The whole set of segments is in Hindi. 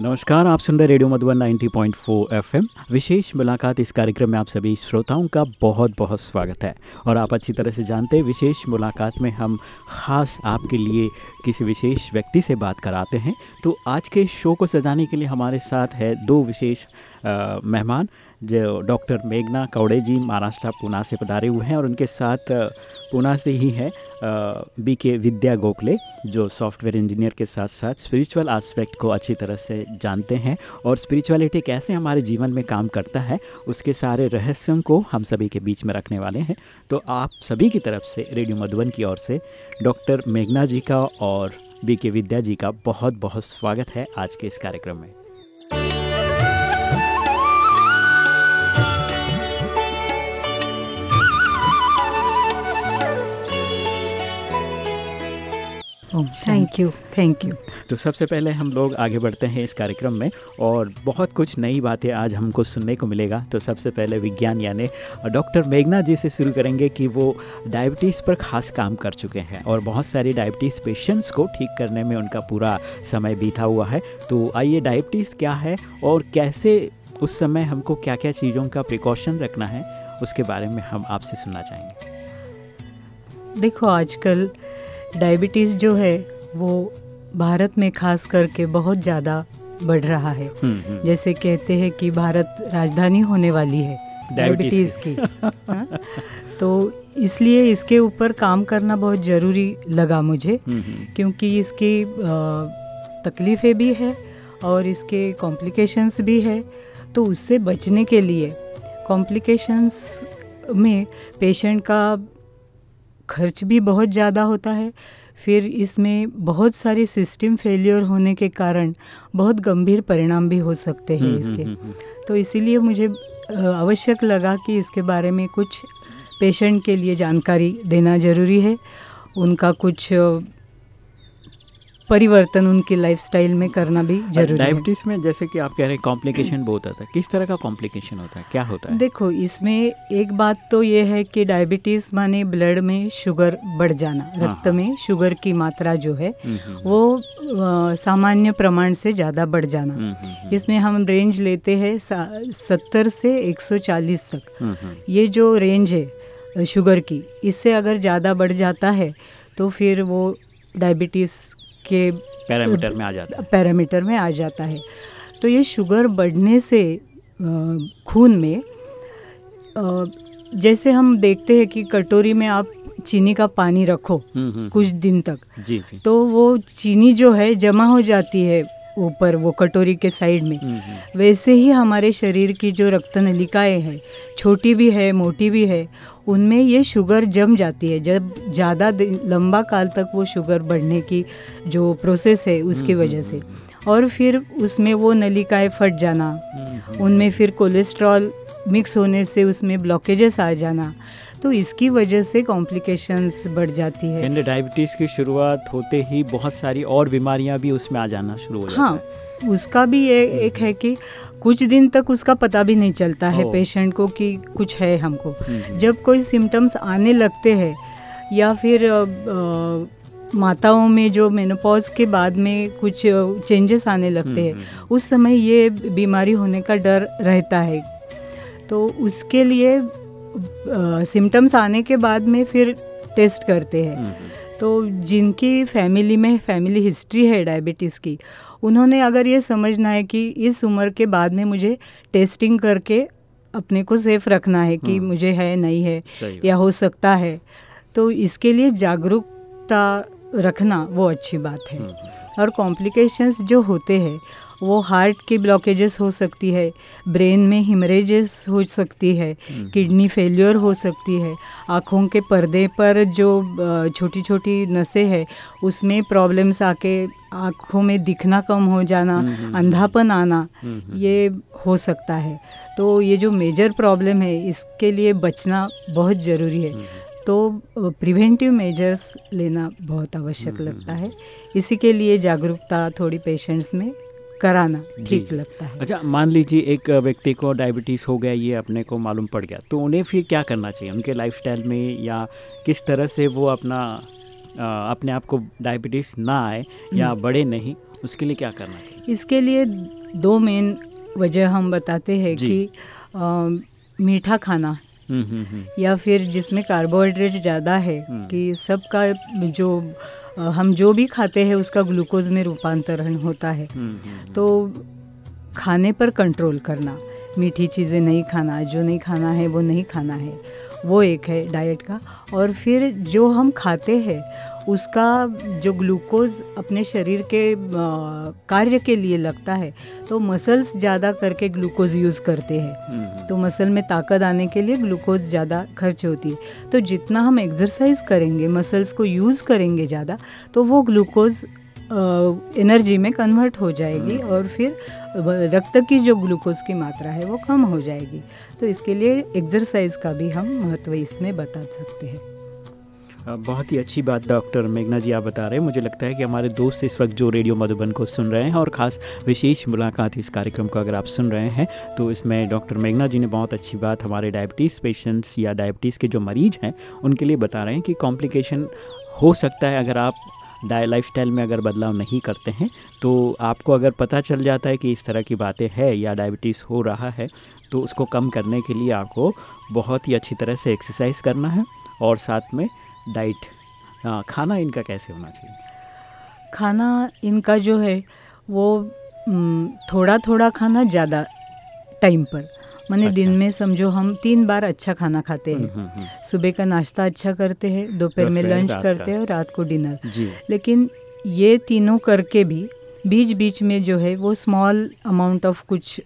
नमस्कार, आप सुन रहे रेडियो मधुबन 90.4 एफएम। विशेष मुलाकात इस कार्यक्रम में आप सभी श्रोताओं का बहुत बहुत स्वागत है। और आप अच्छी तरह से जानते हैं, विशेष मुलाकात में हम ख़ास आपके लिए किसी विशेष व्यक्ति से बात कराते हैं। तो आज के शो को सजाने के लिए हमारे साथ है दो विशेष मेहमान, जो डॉक्टर मेघना कौड़े जी महाराष्ट्र पूना से पधारे हुए हैं और उनके साथ पूना से ही है बी के विद्या गोखले, जो सॉफ्टवेयर इंजीनियर के साथ साथ स्पिरिचुअल एस्पेक्ट को अच्छी तरह से जानते हैं और स्पिरिचुअलिटी कैसे हमारे जीवन में काम करता है, उसके सारे रहस्यों को हम सभी के बीच में रखने वाले हैं। तो आप सभी की तरफ़ से रेडियो मधुबन की ओर से डॉक्टर मेघना जी का और बी के विद्या जी का बहुत बहुत स्वागत है आज के इस कार्यक्रम में। थैंक यू थैंक यू तो सबसे पहले हम लोग आगे बढ़ते हैं इस कार्यक्रम में और बहुत कुछ नई बातें आज हमको सुनने को मिलेगा। तो सबसे पहले विज्ञान यानी डॉक्टर मेघना जी से शुरू करेंगे कि वो डायबिटीज़ पर खास काम कर चुके हैं और बहुत सारी डायबिटीज़ पेशेंट्स को ठीक करने में उनका पूरा समय बीता हुआ है। तो आइए डायबिटीज़ क्या है और कैसे उस समय हमको क्या क्या चीज़ों का प्रिकॉशन रखना है उसके बारे में हम आपसे सुनना चाहेंगे। देखो आजकल डायबिटीज़ जो है वो भारत में खास करके बहुत ज़्यादा बढ़ रहा है। हम्म, हम्म। जैसे कहते हैं कि भारत राजधानी होने वाली है डायबिटीज़ की। हाँ? तो इसलिए इसके ऊपर काम करना बहुत ज़रूरी लगा मुझे हम्म, क्योंकि इसकी तकलीफ़ें भी है और इसके कॉम्प्लिकेशंस भी है। तो उससे बचने के लिए कॉम्प्लिकेशंस में पेशेंट का खर्च भी बहुत ज़्यादा होता है। फिर इसमें बहुत सारे सिस्टम फेलियर होने के कारण बहुत गंभीर परिणाम भी हो सकते हैं हम्म, इसके। हम्म, हम्म, तो इसीलिए मुझे आवश्यक लगा कि इसके बारे में कुछ पेशेंट के लिए जानकारी देना ज़रूरी है। उनका कुछ परिवर्तन उनकी लाइफस्टाइल में करना भी ज़रूरी है। डायबिटीज़ में जैसे कि आप कह रहे हैं कॉम्प्लिकेशन बहुत आता है। किस तरह का कॉम्प्लिकेशन होता है? क्या होता है? देखो इसमें एक बात तो ये है कि डायबिटीज़ माने ब्लड में शुगर बढ़ जाना हाँ, रक्त हाँ। में शुगर की मात्रा जो है हम्म, हम्म, हम्म। वो सामान्य प्रमाण से ज़्यादा बढ़ जाना। इसमें हम रेंज लेते हैं सत्तर से एक सौ चालीस तक। ये जो रेंज है शुगर की इससे अगर ज़्यादा बढ़ जाता है तो फिर वो डायबिटीज़ के पैरामीटर में आ जाता है पैरामीटर में आ जाता है तो ये शुगर बढ़ने से खून में जैसे हम देखते हैं कि कटोरी में आप चीनी का पानी रखो हम्म, हम्म, कुछ हम्म। दिन तक जी, जी। तो वो चीनी जो है जमा हो जाती है ऊपर वो कटोरी के साइड में। वैसे ही हमारे शरीर की जो रक्त नलिकाएँ हैं छोटी भी है मोटी भी है उनमें ये शुगर जम जाती है। जब ज़्यादा लंबा काल तक वो शुगर बढ़ने की जो प्रोसेस है उसकी वजह से। और फिर उसमें वो नलिकाएँ फट जाना उनमें फिर कोलेस्ट्रॉल मिक्स होने से उसमें ब्लॉकेजेस आ जाना तो इसकी वजह से कॉम्प्लिकेशंस बढ़ जाती है यानी डायबिटीज़ की शुरुआत होते ही बहुत सारी और बीमारियाँ भी उसमें आ जाना शुरू हो जाता हाँ है। उसका भी ये एक है कि कुछ दिन तक उसका पता भी नहीं चलता है पेशेंट को कि कुछ है हमको हम्म, हम्म। जब कोई सिम्टम्स आने लगते हैं या फिर आ, आ, माताओं में जो मेनोपॉज के बाद में कुछ चेंजेस आने लगते हैं हम्म, उस समय ये बीमारी होने का डर रहता है तो उसके लिए सिम्टम्स आने के बाद में फिर टेस्ट करते हैं हम्म, हम्म। तो जिनकी फैमिली में फैमिली हिस्ट्री है डायबिटीज़ की उन्होंने अगर ये समझना है कि इस उम्र के बाद में मुझे टेस्टिंग करके अपने को सेफ़ रखना है कि हम्म। मुझे है नहीं है या हो सकता है तो इसके लिए जागरूकता रखना वो अच्छी बात है और कॉम्प्लिकेशंस जो होते हैं वो हार्ट की ब्लॉकेजेस हो सकती है ब्रेन में हिमरेजेस हो सकती है किडनी हम्म। फेलियर हो सकती है। आँखों के पर्दे पर जो छोटी छोटी नसें हैं उसमें प्रॉब्लम्स आके आँखों में दिखना कम हो जाना हम्म, हम्म, अंधापन आना ये हो सकता है। तो ये जो मेजर प्रॉब्लम है इसके लिए बचना बहुत ज़रूरी है। तो प्रिवेंटिव मेजर्स लेना बहुत आवश्यक लगता है। इसी के लिए जागरूकता थोड़ी पेशेंट्स में कराना ठीक लगता है। अच्छा मान लीजिए एक व्यक्ति को डायबिटीज़ हो गया ये अपने को मालूम पड़ गया तो उन्हें फिर क्या करना चाहिए? उनके लाइफस्टाइल में या किस तरह से वो अपना आ, अपने आप को डायबिटीज़ ना आए या हम्म। बढ़े नहीं उसके लिए क्या करना चाहिए? इसके लिए दो मेन वजह हम बताते हैं कि अ, मीठा खाना हम्म हम्म या फिर जिसमें कार्बोहाइड्रेट ज़्यादा है। कि सबका जो हम जो भी खाते हैं उसका ग्लूकोज में रूपांतरण होता है। हम्म, हम्म, तो खाने पर कंट्रोल करना मीठी चीज़ें नहीं खाना जो नहीं खाना है वो नहीं खाना है वो एक है डाइट का। और फिर जो हम खाते हैं उसका जो ग्लूकोज अपने शरीर के कार्य के लिए लगता है तो मसल्स ज़्यादा करके ग्लूकोज यूज़ करते हैं। हम्म, हम्म, तो मसल में ताकत आने के लिए ग्लूकोज ज़्यादा खर्च होती है। तो जितना हम एक्सरसाइज करेंगे मसल्स को यूज़ करेंगे ज़्यादा तो वो ग्लूकोज एनर्जी में कन्वर्ट हो जाएगी और फिर रक्त की जो ग्लूकोज की मात्रा है वो कम हो जाएगी। तो इसके लिए एक्सरसाइज का भी हम महत्व इसमें बता सकते हैं। बहुत ही अच्छी बात डॉक्टर मेघना जी आप बता रहे हैं। मुझे लगता है कि हमारे दोस्त इस वक्त जो रेडियो मधुबन को सुन रहे हैं और ख़ास विशेष मुलाकात इस कार्यक्रम को अगर आप सुन रहे हैं तो इसमें डॉक्टर मेघना जी ने बहुत अच्छी बात हमारे डायबिटीज़ पेशेंट्स या डायबिटीज़ के जो मरीज़ हैं, उनके लिए बता रहे हैं कि कॉम्प्लिकेशन हो सकता है अगर आप डाय लाइफ में अगर बदलाव नहीं करते हैं तो आपको अगर पता चल जाता है कि इस तरह की बातें है या डायबिटीज़ हो रहा है तो उसको कम करने के लिए आपको बहुत ही अच्छी तरह से एक्सरसाइज करना है और साथ में डाइट। हाँ, खाना इनका कैसे होना चाहिए? खाना इनका जो है वो हम्म, थोड़ा थोड़ा खाना ज़्यादा टाइम पर। माने दिन अच्छा। में समझो हम तीन बार अच्छा खाना खाते हम्म, हैं। हम्म, हम्म, सुबह का नाश्ता अच्छा करते हैं दोपहर में लंच करते हैं और रात को डिनर। लेकिन ये तीनों करके भी बीच बीच में जो है वो स्मॉल अमाउंट ऑफ़ कुछ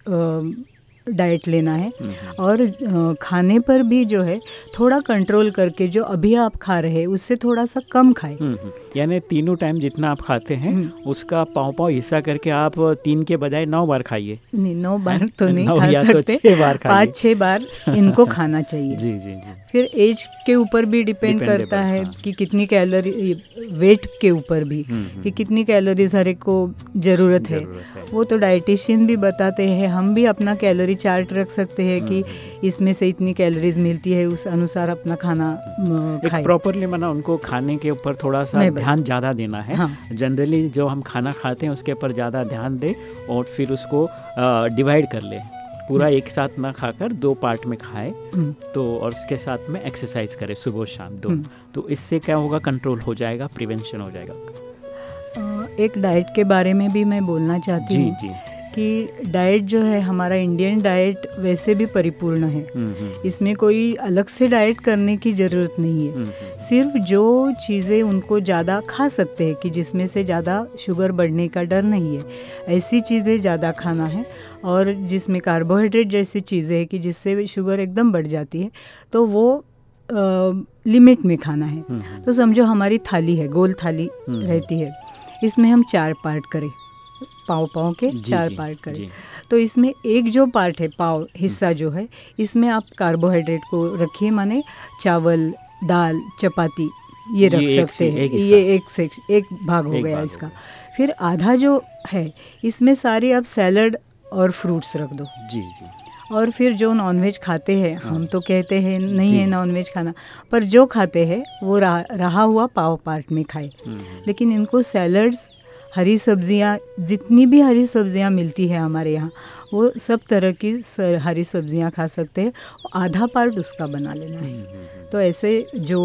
डाइट लेना है। हम्म, हम्म, और खाने पर भी जो है थोड़ा कंट्रोल करके जो अभी आप खा रहे हैं उससे थोड़ा सा कम खाएँ। हम्म। यानी तीनों टाइम जितना आप खाते हैं हम्म। उसका पाँव पाँव हिस्सा करके आप तीन के बजाय नौ बार खाइए। नहीं नौ बार तो नहीं खा तो सकते। छह बार। पाँच छः बार इनको खाना चाहिए। जी जी जी। फिर एज के ऊपर भी डिपेंड करता है हाँ। कि कितनी कैलोरी वेट के ऊपर भी हम्म, हम्म, कि कितनी कैलोरीज हर एक को ज़रूरत है। वो तो डाइटिशियन भी बताते हैं हम भी अपना कैलोरी चार्ट रख सकते हैं कि इसमें से इतनी कैलोरीज मिलती है उस अनुसार अपना खाना एक प्रॉपरली मना उनको खाने के ऊपर थोड़ा सा ध्यान ज़्यादा देना है। हाँ। जनरली जो हम खाना खाते हैं उसके ऊपर ज़्यादा ध्यान दें और फिर उसको डिवाइड कर लें। पूरा एक साथ ना खाकर दो पार्ट में खाएँ। हम्म, तो और उसके साथ में एक्सरसाइज करें सुबह शाम दो। हम्म। तो इससे क्या होगा? कंट्रोल हो जाएगा प्रिवेंशन हो जाएगा। एक डाइट के बारे में भी मैं बोलना चाहती जी हूँ। जी। कि डाइट जो है हमारा इंडियन डाइट वैसे भी परिपूर्ण है। इसमें कोई अलग से डाइट करने की ज़रूरत नहीं है। सिर्फ़ जो चीज़ें उनको ज़्यादा खा सकते हैं कि जिसमें से ज़्यादा शुगर बढ़ने का डर नहीं है ऐसी चीज़ें ज़्यादा खाना है और जिसमें कार्बोहाइड्रेट जैसी चीज़ें हैं कि जिससे शुगर एकदम बढ़ जाती है तो वो लिमिट में खाना है। तो समझो हमारी थाली है गोल थाली। रहती है। इसमें हम चार पार्ट करें। पाव पाव के जी, चार जी, पार्ट करें। तो इसमें एक जो पार्ट है पाव हिस्सा जो है इसमें आप कार्बोहाइड्रेट को रखिए माने चावल दाल चपाती ये रख ये सकते हैं। ये एक से एक भाग हो एक गया भाग हो इसका गया। फिर आधा जो है इसमें सारे आप सैलड और फ्रूट्स रख दो। जी जी। और फिर जो नॉनवेज खाते हैं हम तो कहते हैं नहीं। है नॉनवेज खाना पर जो खाते हैं वो रहा, रहा हुआ पाव पार्ट में खाए। हम्म, लेकिन इनको सैलड्स हरी सब्ज़ियाँ जितनी भी हरी सब्ज़ियाँ मिलती है हमारे यहाँ वो सब तरह की हरी सब्ज़ियाँ खा सकते हैं आधा पार्ट उसका बना लेना है हम्म, हम्म, तो ऐसे जो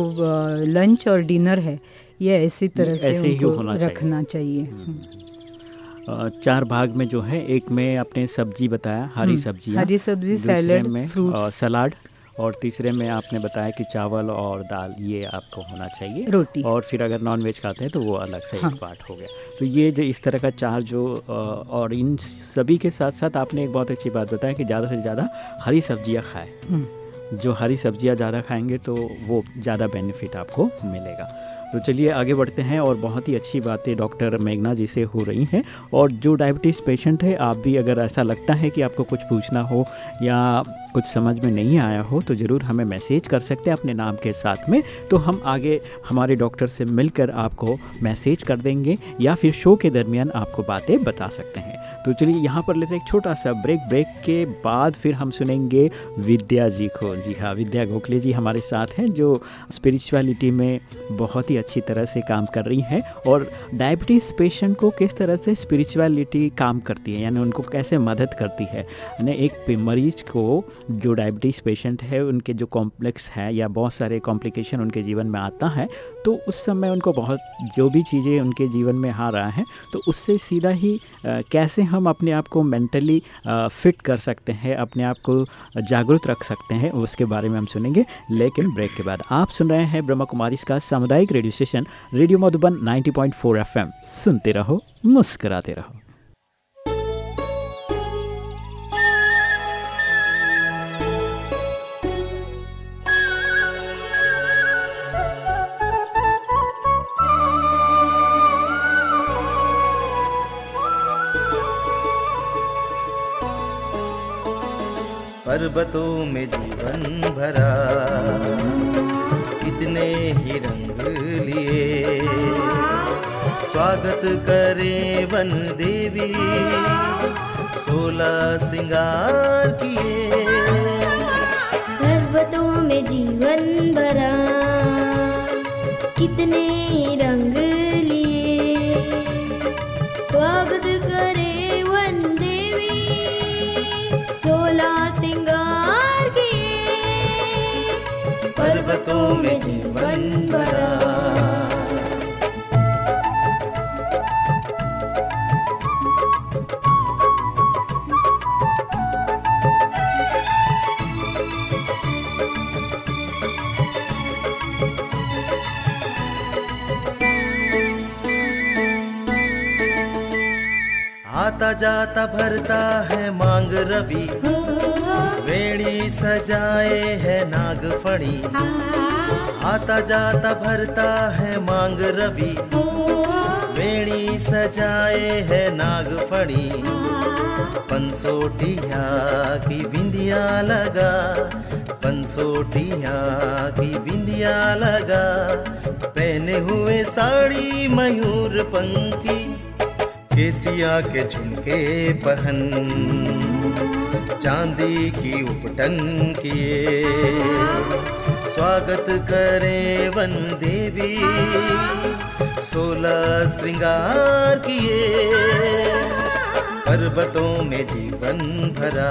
लंच और डिनर है ये ऐसी तरह से ऐसे उनको चाहिए। रखना चाहिए हम्म। चार भाग में जो है एक में आपने सब्ज़ी बताया हरी हम्म, सब्ज़ी हरी सब्ज़ी, सैलड, फ्रूट्स। सलाद और तीसरे में आपने बताया कि चावल और दाल ये आपको होना चाहिए। रोटी। और फिर अगर नॉन वेज खाते हैं तो वो अलग से हाँ। एक पार्ट हो गया। तो ये जो इस तरह का चार जो और इन सभी के साथ साथ आपने एक बहुत अच्छी बात बताया कि ज़्यादा से ज़्यादा हरी सब्ज़ियाँ खाएँ। हम्म। जो हरी सब्ज़ियाँ ज़्यादा खाएँगे तो वो ज़्यादा बेनिफिट आपको मिलेगा। तो चलिए आगे बढ़ते हैं और बहुत ही अच्छी बातें डॉक्टर मेघना जी से हो रही हैं। और जो डायबिटीज़ पेशेंट है, आप भी अगर ऐसा लगता है कि आपको कुछ पूछना हो या कुछ समझ में नहीं आया हो तो ज़रूर हमें मैसेज कर सकते हैं अपने नाम के साथ में। तो हम आगे हमारे डॉक्टर से मिलकर आपको मैसेज कर देंगे या फिर शो के दरमियान आपको बातें बता सकते हैं। तो चलिए यहाँ पर लेते हैं एक छोटा सा ब्रेक ब्रेक के बाद फिर हम सुनेंगे विद्या जी को। जी हाँ विद्या गोखले जी हमारे साथ हैं, जो स्पिरिचुअलिटी में बहुत ही अच्छी तरह से काम कर रही हैं और डायबिटीज़ पेशेंट को किस तरह से स्पिरिचुअलिटी काम करती है, यानी उनको कैसे मदद करती है? यानी एक मरीज़ को जो डायबिटीज़ पेशेंट है, उनके जो कॉम्प्लेक्स हैं या बहुत सारे कॉम्प्लिकेशन उनके जीवन में आता है तो उस समय उनको बहुत, जो भी चीज़ें उनके जीवन में आ रहा है तो उससे सीधा ही कैसे हम अपने आप को मेंटली फिट कर सकते हैं, अपने आप को जागरूक रख सकते हैं, उसके बारे में हम सुनेंगे, लेकिन ब्रेक के बाद। आप सुन रहे हैं ब्रह्मा कुमारी का सामुदायिक radio station radio Madhuban 90.4 FM सुनते रहो, मुस्कराते रहो। पर्वतों में जीवन भरा। कितने ही रंग लिए। स्वागत करे वन देवी सोलह सिंगार किए। पर्वतों में जीवन भरा। कितने ही रंग आता जाता भरता है मांग रवि। वेणी सजाए है नागफणी। आता जाता, भरता है मांग रवि। वेणी सजाए है नागफणी पंसोटिया की बिंदिया लगा। पंसोटिया की बिंदिया लगा। पहने हुए साड़ी, मयूर पंखी। केसिया के झुमके पहन। चांदी की उपटन किए। स्वागत करें वन देवी। सोलह श्रृंगार किए पर्वतों में जीवन भरा।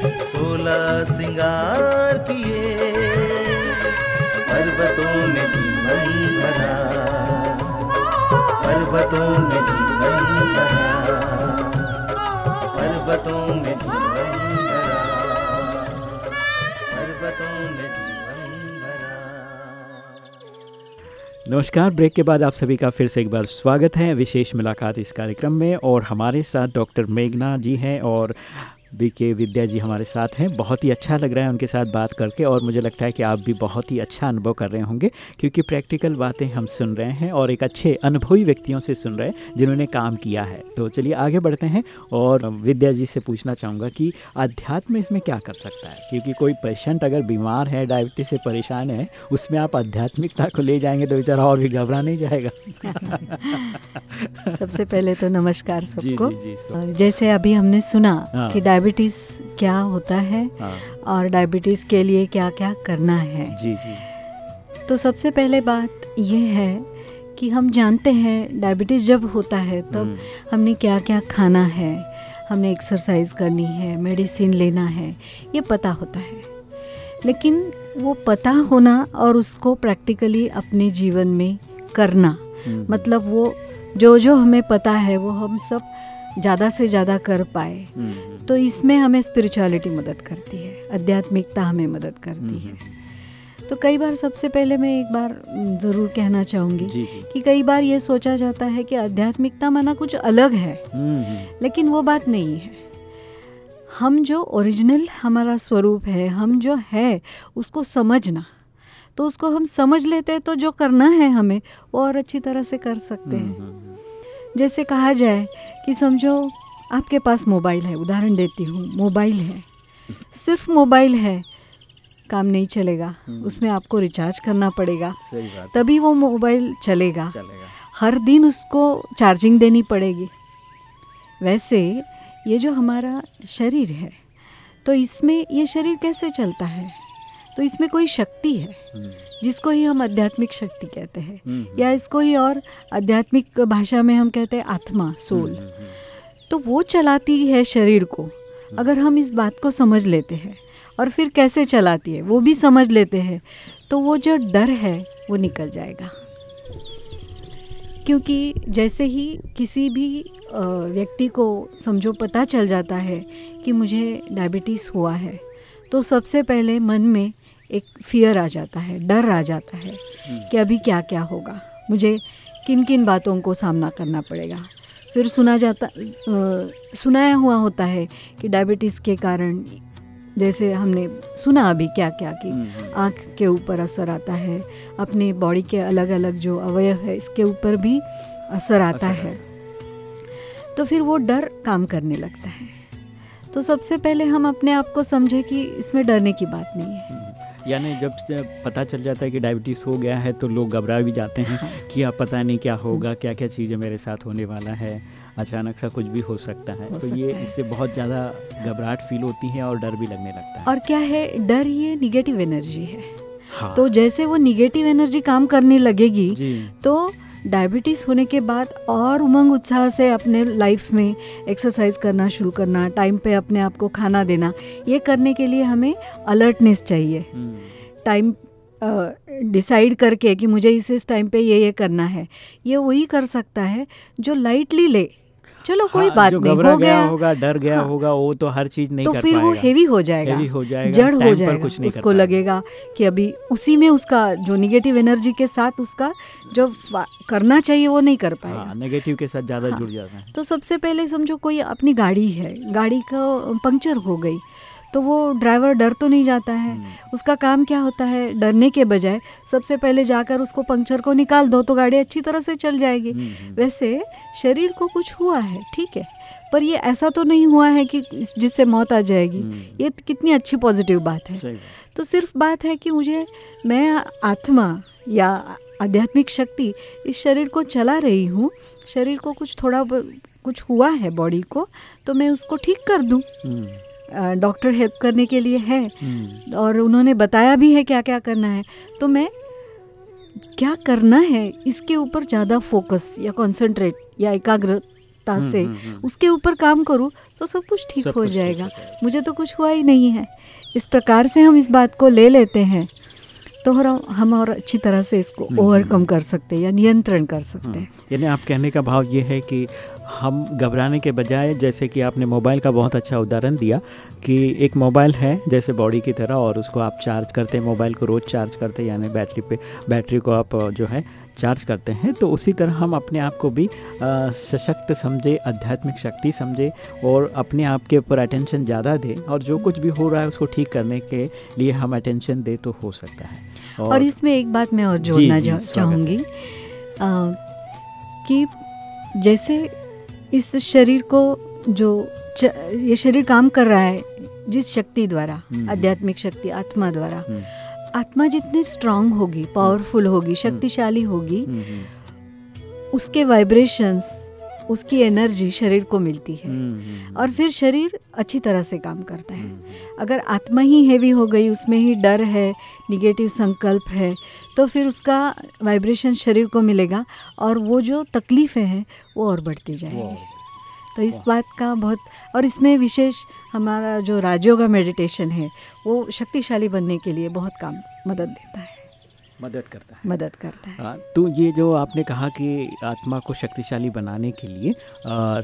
सोलह सिंगार किए। पर्वतों में जीवन भरा। पर्वतों में जीवन भरा। पर्वतों में जीवन नमस्कार, ब्रेक के बाद आप सभी का फिर से एक बार स्वागत है। विशेष मुलाकात इस कार्यक्रम में और हमारे साथ डॉक्टर मेघना जी हैं और बी के विद्या जी हमारे साथ हैं। बहुत ही अच्छा लग रहा है उनके साथ बात करके और मुझे लगता है कि आप भी बहुत ही अच्छा अनुभव कर रहे होंगे क्योंकि प्रैक्टिकल बातें हम सुन रहे हैं और एक अच्छे अनुभवी व्यक्तियों से सुन रहे हैं जिन्होंने काम किया है। तो चलिए आगे बढ़ते हैं और विद्या जी से पूछना चाहूँगा कि अध्यात्म इसमें क्या कर सकता है? क्योंकि कोई पेशेंट अगर बीमार है डायबिटीज़ से परेशान है उसमें आप आध्यात्मिकता को ले जाएँगे तो बेचारा और भी घबरा नहीं जाएगा। सबसे पहले तो नमस्कार सबको। जैसे अभी हमने सुना हाँ। कि डायबिटीज़ क्या होता है हाँ। और डायबिटीज़ के लिए क्या क्या करना है? जी जी। तो सबसे पहले बात यह है कि हम जानते हैं डायबिटीज़ जब होता है तब हम्म, हमने क्या क्या खाना है हमने एक्सरसाइज करनी है मेडिसिन लेना है ये पता होता है। लेकिन वो पता होना और उसको प्रैक्टिकली अपने जीवन में करना हम्म, मतलब वो जो जो हमें पता है वो हम सब ज़्यादा से ज़्यादा कर पाए हम्म, हम्म, तो इसमें हमें स्पिरिचुअलिटी मदद करती है आध्यात्मिकता हमें मदद करती है। तो कई बार सबसे पहले मैं एक बार ज़रूर कहना चाहूँगी कि कई बार ये सोचा जाता है कि आध्यात्मिकता माना कुछ अलग है हम्म, हम्म, लेकिन वो बात नहीं है। हम जो ओरिजिनल हमारा स्वरूप है हम जो है उसको समझना तो उसको हम समझ लेते हैं तो जो करना है हमें वो और अच्छी तरह से कर सकते हम्म, हैं। हम्म, जैसे कहा जाए कि समझो आपके पास मोबाइल है उदाहरण देती हूँ मोबाइल है। सिर्फ़ मोबाइल है काम नहीं चलेगा उसमें आपको रिचार्ज करना पड़ेगा तभी वो मोबाइल चलेगा। चलेगा। हर दिन उसको चार्जिंग देनी पड़ेगी। वैसे ये जो हमारा शरीर है तो इसमें ये शरीर कैसे चलता है? तो इसमें कोई शक्ति है। हम्म, जिसको ही हम आध्यात्मिक शक्ति कहते हैं हम्म, या इसको ही और आध्यात्मिक भाषा में हम कहते हैं आत्मा सोल। हम्म, हम्म, तो वो चलाती है शरीर को अगर हम इस बात को समझ लेते हैं और फिर कैसे चलाती है वो भी समझ लेते हैं तो वो जो डर है वो निकल जाएगा। क्योंकि जैसे ही किसी भी व्यक्ति को समझो पता चल जाता है कि मुझे डायबिटीज़ हुआ है तो सबसे पहले मन में एक फियर आ जाता है डर आ जाता है कि अभी क्या क्या होगा। मुझे किन किन बातों को सामना करना पड़ेगा। फिर सुना जाता अ, सुनाया हुआ होता है कि डायबिटीज़ के कारण जैसे हमने सुना अभी क्या क्या कि हम्म, हम्म, आँख के ऊपर असर आता है अपने बॉडी के अलग अलग जो अवयव है इसके ऊपर भी असर आता असर है। तो फिर वो डर काम करने लगता है। तो सबसे पहले हम अपने आप को समझे कि इसमें डरने की बात नहीं है। हम्म। यानी जब से पता चल जाता है कि डायबिटीज़ हो गया है तो लोग घबरा भी जाते हैं कि आप पता नहीं क्या होगा क्या क्या चीज़ें मेरे साथ होने वाला है। अचानक सा कुछ भी हो सकता है। हो तो ये है। इससे बहुत ज़्यादा घबराहट फील होती है और डर भी लगने लगता है। और क्या है डर ये निगेटिव एनर्जी है। हाँ। तो जैसे वो निगेटिव एनर्जी काम करने लगेगी तो डायबिटीज़ होने के बाद और उमंग उत्साह से अपने लाइफ में एक्सरसाइज करना शुरू करना टाइम पे अपने आप को खाना देना ये करने के लिए हमें अलर्टनेस चाहिए। हम्म, टाइम डिसाइड करके कि मुझे इस इस टाइम पे ये ये करना है ये वही कर सकता है जो लाइटली ले। चलो कोई हाँ, बात नहीं हो गया होगा डर गया हाँ। होगा वो तो हर चीज़ नहीं तो कर फिर वो हेवी हो जाएगा। हेवी हो जाएगा जड़ हो जाएगा। कुछ नहीं उसको लगेगा कि अभी उसी में उसका जो निगेटिव एनर्जी के साथ उसका जो करना चाहिए वो नहीं कर पाएगा। हाँ नेगेटिव के साथ ज़्यादा हाँ। जुड़ जाता है। तो सबसे पहले समझो कोई अपनी गाड़ी है गाड़ी का पंक्चर हो गई। तो वो ड्राइवर डर तो नहीं जाता है। उसका काम क्या होता है? डरने के बजाय सबसे पहले जाकर उसको पंक्चर को निकाल दो तो गाड़ी अच्छी तरह से चल जाएगी। वैसे शरीर को कुछ हुआ है ठीक है पर ये ऐसा तो नहीं हुआ है कि जिससे मौत आ जाएगी। ये कितनी अच्छी पॉजिटिव बात है। तो सिर्फ़ बात है कि मुझे मैं आत्मा या आध्यात्मिक शक्ति इस शरीर को चला रही हूँ शरीर को कुछ थोड़ा कुछ हुआ है बॉडी को तो मैं उसको ठीक कर दूँ। हम्म, डॉक्टर हेल्प करने के लिए है हम्म, और उन्होंने बताया भी है क्या क्या करना है। तो मैं क्या करना है? इसके ऊपर ज़्यादा फोकस या कंसंट्रेट या एकाग्रता से हम्म, हम्म। उसके ऊपर काम करूँ तो सब कुछ ठीक हो जाएगा। मुझे तो कुछ हुआ ही नहीं है। इस प्रकार से हम इस बात को ले लेते हैं तो हम हम और अच्छी तरह से इसको हम्म, ओवरकम कर सकते हैं या नियंत्रण कर सकते हैं। यानी आप कहने का भाव ये है कि हम घबराने के बजाय जैसे कि आपने मोबाइल का बहुत अच्छा उदाहरण दिया कि एक मोबाइल है जैसे बॉडी की तरह और उसको आप चार्ज करते हैं मोबाइल को रोज़ चार्ज करते हैं यानी बैटरी पे बैटरी को आप जो है चार्ज करते हैं तो उसी तरह हम अपने आप को भी सशक्त समझे आध्यात्मिक शक्ति समझे और अपने आप के ऊपर अटेंशन ज़्यादा दें और जो कुछ भी हो रहा है उसको ठीक करने के लिए हम अटेंशन दें तो हो सकता है। और और इसमें एक बात मैं और जोड़ना चाहूँगी कि जैसे इस शरीर को जो च, ये शरीर काम कर रहा है जिस शक्ति द्वारा हम्म। आध्यात्मिक शक्ति आत्मा द्वारा हम्म, आत्मा जितनी स्ट्रांग होगी पावरफुल होगी शक्तिशाली होगी हम्म, हम्म, उसके वाइब्रेशंस उसकी एनर्जी शरीर को मिलती है। हम्म, हम्म, और फिर शरीर अच्छी तरह से काम करता है। हम्म, अगर आत्मा ही हैवी हो गई उसमें ही डर है निगेटिव संकल्प है तो फिर उसका वाइब्रेशन शरीर को मिलेगा और वो जो तकलीफ़ें हैं वो और बढ़ती जाएँगी। तो इस बात का बहुत और इसमें विशेष हमारा जो राजयोगा मेडिटेशन है वो शक्तिशाली बनने के लिए बहुत काम मदद देता है। मदद करता है मदद करता है हाँ, तो ये जो आपने कहा कि आत्मा को शक्तिशाली बनाने के लिए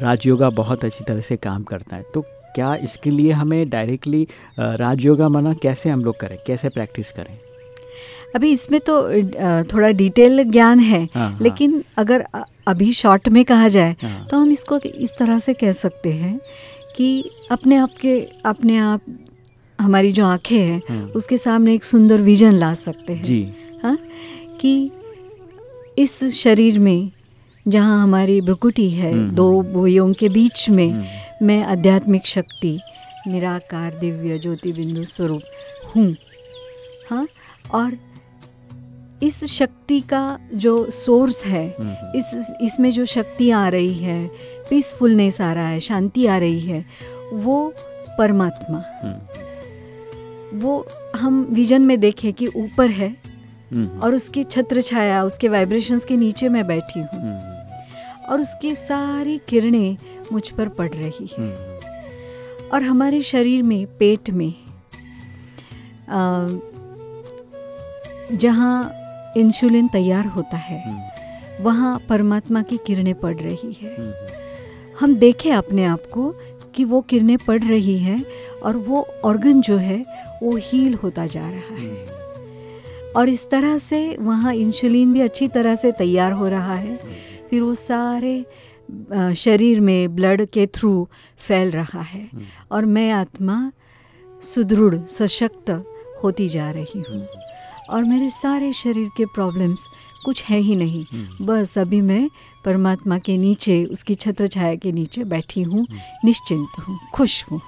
राजयोगा बहुत अच्छी तरह से काम करता है तो क्या इसके लिए हमें डायरेक्टली राजयोगा मना कैसे हम लोग करें कैसे प्रैक्टिस करें अभी इसमें तो थोड़ा डिटेल ज्ञान है हाँ, हाँ। लेकिन अगर अभी शॉर्ट में कहा जाए हाँ। तो हम इसको इस तरह से कह सकते हैं कि अपने आप के अपने आप हमारी जो आँखें हैं हम्म। उसके सामने एक सुंदर विजन ला सकते हैं जी हाँ कि इस शरीर में जहाँ हमारी भ्रुकुटी है हम्म, दो बोयों के बीच में हम्म, मैं आध्यात्मिक शक्ति निराकार दिव्य ज्योति बिंदु स्वरूप हूँ। हाँ और इस शक्ति का जो सोर्स है हम्म, इस इसमें जो शक्ति आ रही है पीसफुलनेस आ रहा है शांति आ रही है वो परमात्मा। हम्म, वो हम विजन में देखें कि ऊपर है हम्म, और उसकी छत्र छाया उसके वाइब्रेशंस के नीचे मैं बैठी हूँ। हम्म, और उसकी सारी किरणें मुझ पर पड़ रही है। हम्म, और हमारे शरीर में पेट में जहाँ इंसुलिन तैयार होता है हम्म, वहाँ परमात्मा की किरणें पड़ रही है। हम्म, हम देखें अपने आप को कि वो किरणें पड़ रही है और वो ऑर्गन जो है वो हील होता जा रहा है। हम्म, और इस तरह से वहाँ इंसुलिन भी अच्छी तरह से तैयार हो रहा है। फिर वो सारे शरीर में ब्लड के थ्रू फैल रहा है। और मैं आत्मा सुदृढ़ सशक्त होती जा रही हूँ। और मेरे सारे शरीर के प्रॉब्लम्स कुछ है ही नहीं। बस अभी मैं परमात्मा के नीचे उसकी छत्र छाया के नीचे बैठी हूँ निश्चिंत हूँ खुश हूँ।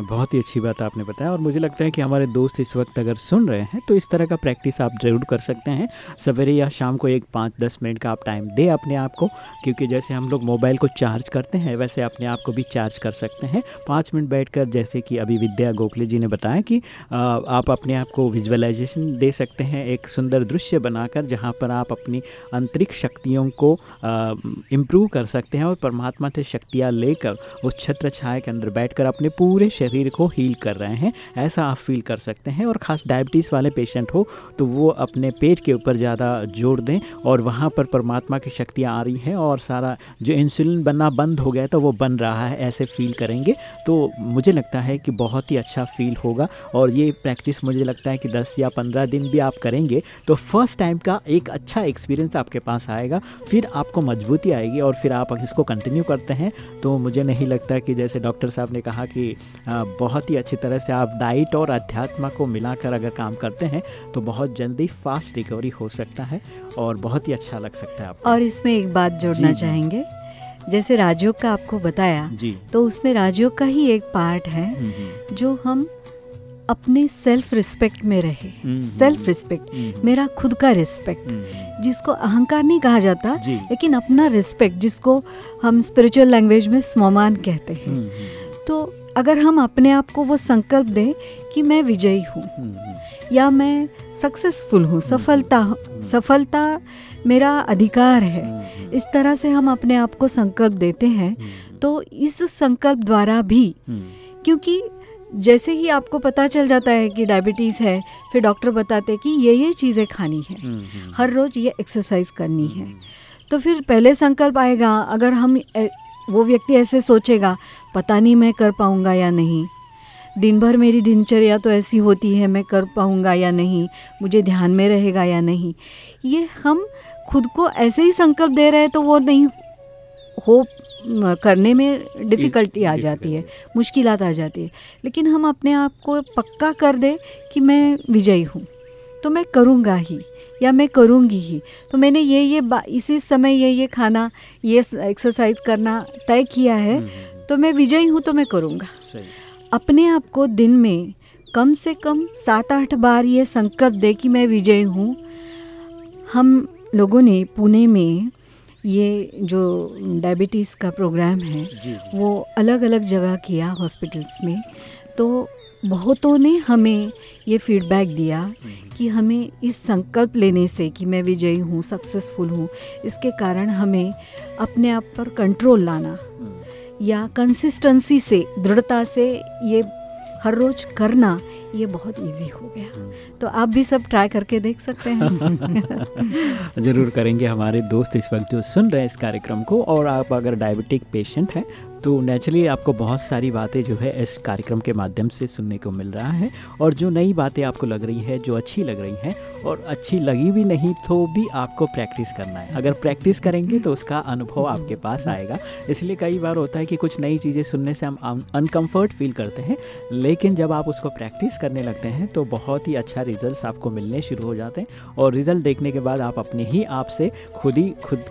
बहुत ही अच्छी बात आपने बताया और मुझे लगता है कि हमारे दोस्त इस वक्त अगर सुन रहे हैं तो इस तरह का प्रैक्टिस आप ज़रूर कर सकते हैं। सवेरे या शाम को एक पाँच दस मिनट का आप टाइम दें अपने आप को, क्योंकि जैसे हम लोग मोबाइल को चार्ज करते हैं, वैसे अपने आप को भी चार्ज कर सकते हैं। पाँच मिनट बैठकर जैसे कि अभी विद्या गोखले जी ने बताया कि आप अपने आप को विजुअलाइजेशन दे सकते हैं एक सुंदर दृश्य बनाकर, जहाँ पर आप अपनी आंतरिक शक्तियों को इम्प्रूव कर सकते हैं और परमात्मा से शक्तियाँ लेकर उस छत्र छाया के अंदर बैठकर अपने पूरे शरीर को हील कर रहे हैं, ऐसा आप फील कर सकते हैं। और ख़ास डायबिटीज़ वाले पेशेंट हो तो वो अपने पेट के ऊपर ज़्यादा ज़ोर दें और वहाँ पर परमात्मा की शक्तियाँ आ रही हैं और सारा जो इंसुलिन बनना बंद हो गया तो वो बन रहा है, ऐसे फील करेंगे। तो मुझे लगता है कि बहुत ही अच्छा फील होगा और ये प्रैक्टिस मुझे लगता है कि 10 या 15 दिन भी आप करेंगे तो फ़र्स्ट टाइम का एक अच्छा एक्सपीरियंस आपके पास आएगा, फिर आपको मजबूती आएगी और फिर आप इसको कंटिन्यू करते हैं। तो मुझे नहीं लगता कि जैसे डॉक्टर साहब ने कहा कि बहुत ही अच्छी तरह से आप डाइट और अध्यात्म को मिलाकर अगर काम करते हैं तो बहुत जल्दी फास्ट रिकवरी हो सकता है और बहुत ही अच्छा लग सकता है आपको। और इसमें एक बात जोड़ना। चाहेंगे जैसे राजयोग का आपको बताया जी। तो उसमें राजयोग का ही एक पार्ट है हम्म, हम्म, जो हम अपने सेल्फ रिस्पेक्ट में रहे। सेल्फ हम्म, रिस्पेक्ट मेरा खुद का रिस्पेक्ट जिसको अहंकार नहीं कहा जाता लेकिन अपना रिस्पेक्ट जिसको हम स्पिरिचुअल लैंग्वेज में स्मोमान कहते हैं। तो अगर हम अपने आप को वो संकल्प दें कि मैं विजयी हूँ हम्म, हम्म, या मैं सक्सेसफुल हूँ सफलता सफलता मेरा अधिकार है हम्म, इस तरह से हम अपने आप को संकल्प देते हैं हम्म, तो इस संकल्प द्वारा भी हम्म, क्योंकि जैसे ही आपको पता चल जाता है कि डायबिटीज़ है फिर डॉक्टर बताते हैं कि ये ये चीज़ें खानी है। हम्म, हम्म, हर रोज़ ये एक्सरसाइज करनी है। तो फिर पहले संकल्प आएगा अगर हम वो व्यक्ति ऐसे सोचेगा पता नहीं मैं कर पाऊँगा या नहीं। दिन भर मेरी दिनचर्या तो ऐसी होती है मैं कर पाऊँगा या नहीं मुझे ध्यान में रहेगा या नहीं। ये हम खुद को ऐसे ही संकल्प दे रहे हैं तो वो नहीं हो करने में डिफ़िकल्टी आ जाती है। मुश्किलात आ जाती है। लेकिन हम अपने आप को पक्का कर दे कि मैं विजयी हूँ तो मैं करूँगा ही। या मैं करूँगी ही। तो मैंने ये ये इसी समय ये ये खाना ये एक्सरसाइज करना तय किया है। हम्म, हम्म, तो मैं विजयी हूँ तो मैं करूँगा। अपने आप को दिन में कम से कम सात आठ बार ये संकल्प दे कि मैं विजयी हूँ। हम लोगों ने पुणे में ये जो डायबिटीज़ का प्रोग्राम है वो अलग अलग जगह किया हॉस्पिटल्स में। तो बहुतों ने हमें ये फीडबैक दिया कि हमें इस संकल्प लेने से कि मैं विजयी हूँ सक्सेसफुल हूँ इसके कारण हमें अपने आप पर कंट्रोल लाना हम्म, या कंसिस्टेंसी से दृढ़ता से ये हर रोज़ करना ये बहुत इजी हो गया। तो आप भी सब ट्राई करके देख सकते हैं। ज़रूर करेंगे हमारे दोस्त इस वक्त जो सुन रहे हैं इस कार्यक्रम को, और आप अगर डायबिटिक पेशेंट हैं तो नेचुरली आपको बहुत सारी बातें जो है इस कार्यक्रम के माध्यम से सुनने को मिल रहा है, और जो नई बातें आपको लग रही है, जो अच्छी लग रही हैं, और अच्छी लगी भी नहीं तो भी आपको प्रैक्टिस करना है। अगर प्रैक्टिस करेंगे तो उसका अनुभव आपके पास आएगा। इसलिए कई बार होता है कि कुछ नई चीज़ें सुनने से हम अनकम्फर्ट फील करते हैं, लेकिन जब आप उसको प्रैक्टिस करने लगते हैं तो बहुत ही अच्छा रिज़ल्ट आपको मिलने शुरू हो जाते हैं और रिज़ल्ट देखने के बाद आप अपने ही आप से खुद ही खुद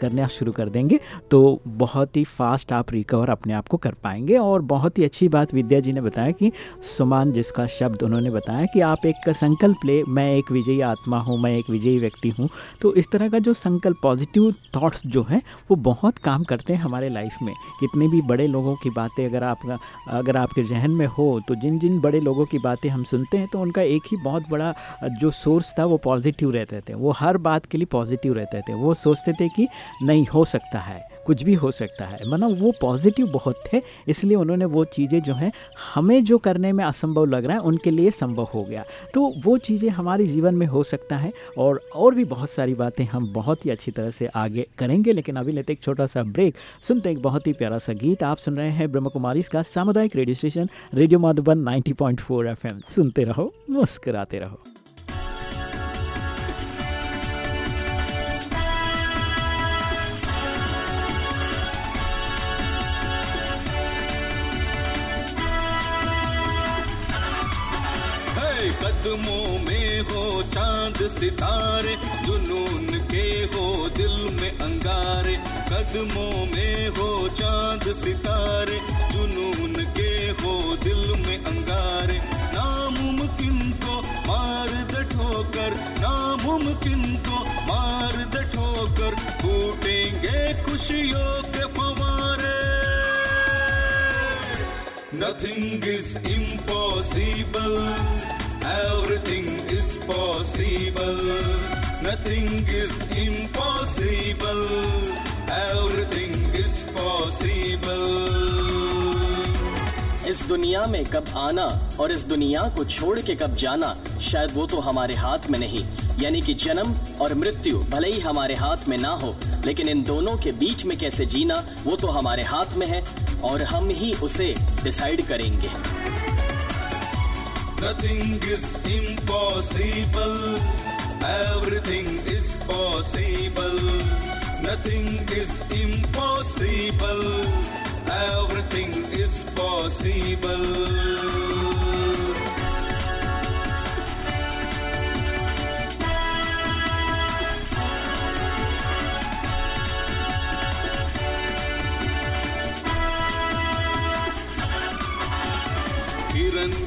करना शुरू कर देंगे तो बहुत ही फास्ट आप रिकवर अपने आप को कर पाएँगे और बहुत ही अच्छी बात विद्या जी ने बताया कि सुमान जिसका शब्द उन्होंने बताया कि आप एक संकल्प ले, मैं एक विजयी आत्मा हूँ, मैं एक विजयी व्यक्ति हूँ तो इस तरह का जो संकल्प पॉजिटिव थाट्स जो हैं, वो बहुत काम करते हैं हमारे लाइफ में। कितने भी बड़े लोगों की बातें अगर आप, अगर आपके जहन में हो तो जिन जिन बड़े लोगों की बातें हम सुनते हैं तो उनका एक ही बहुत बड़ा जो सोर्स था वो पॉजिटिव रहते थे। वो हर बात के लिए पॉजिटिव रहते थे। वो सोचते थे कि नहीं, हो सकता है। कुछ भी हो सकता है। मतलब वो पॉजिटिव बहुत थे, इसलिए उन्होंने वो चीज़ें जो हैं, हमें जो करने में असंभव लग रहा है, उनके लिए संभव हो गया। तो वो चीज़ें हमारे जीवन में हो सकता है और और भी बहुत सारी बातें हम बहुत ही अच्छी तरह से आगे करेंगे। लेकिन अभी लेते एक छोटा सा ब्रेक सुनते एक बहुत ही प्यारा सा गीत। आप सुन रहे हैं ब्रह्म कुमारी सामुदायिक radio station radio Madhuban 90.4 FM सुनते रहो, मुस्कराते रहो। कदमों में हो चाँद सितारे, जुनून के हो दिल में अंगारे। कदमों में हो चाँद सितारे, जुनून के हो दिल में अंगारे। नामुमकिन को मार द ठोकर नामुमकिन को मार द ठोकर फूटेंगे खुशियों के फवारे। Nothing is impossible. Is impossible. Everything is possible. इस दुनिया में कब आना और इस दुनिया को छोड़ के कब जाना शायद वो तो हमारे हाथ में नहीं यानी कि जन्म और मृत्यु भले ही हमारे हाथ में ना हो लेकिन इन दोनों के बीच में कैसे जीना वो तो हमारे हाथ में है और हम ही उसे डिसाइड करेंगे Nothing is impossible. Everything is possible. Nothing is impossible. Everything is possible.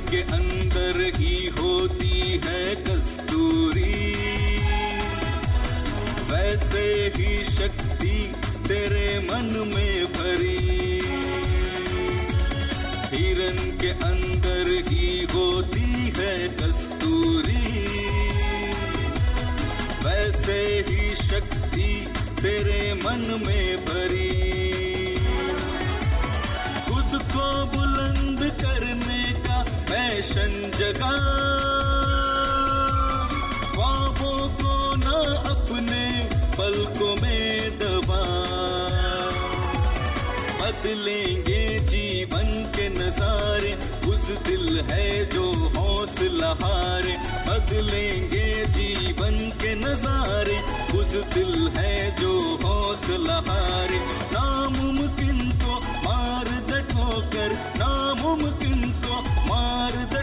के अंदर ही होती है कस्तूरी वैसे ही शक्ति तेरे मन में भरी। हिरन के अंदर ही होती है कस्तूरी। वैसे ही शक्ति तेरे मन में भरी। खुद को बुलंद करने का पैशन जगा। को ना अपने पलकों में दबा। बदलेंगे जीवन के नजारे, उस दिल है जो हौसला हारे। बदलेंगे जीवन के नजारे, उस दिल है जो हौसला हारे। नामुमकिन को मार दे ठोकर नामुमकिन को मार दे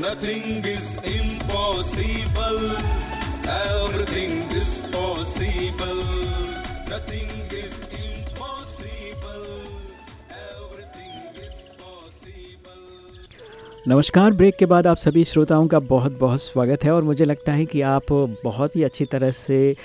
Nothing is impossible. Everything is possible. Nothing is नमस्कार, ब्रेक के बाद आप सभी श्रोताओं का बहुत बहुत स्वागत है और मुझे लगता है कि आप बहुत ही अच्छी तरह से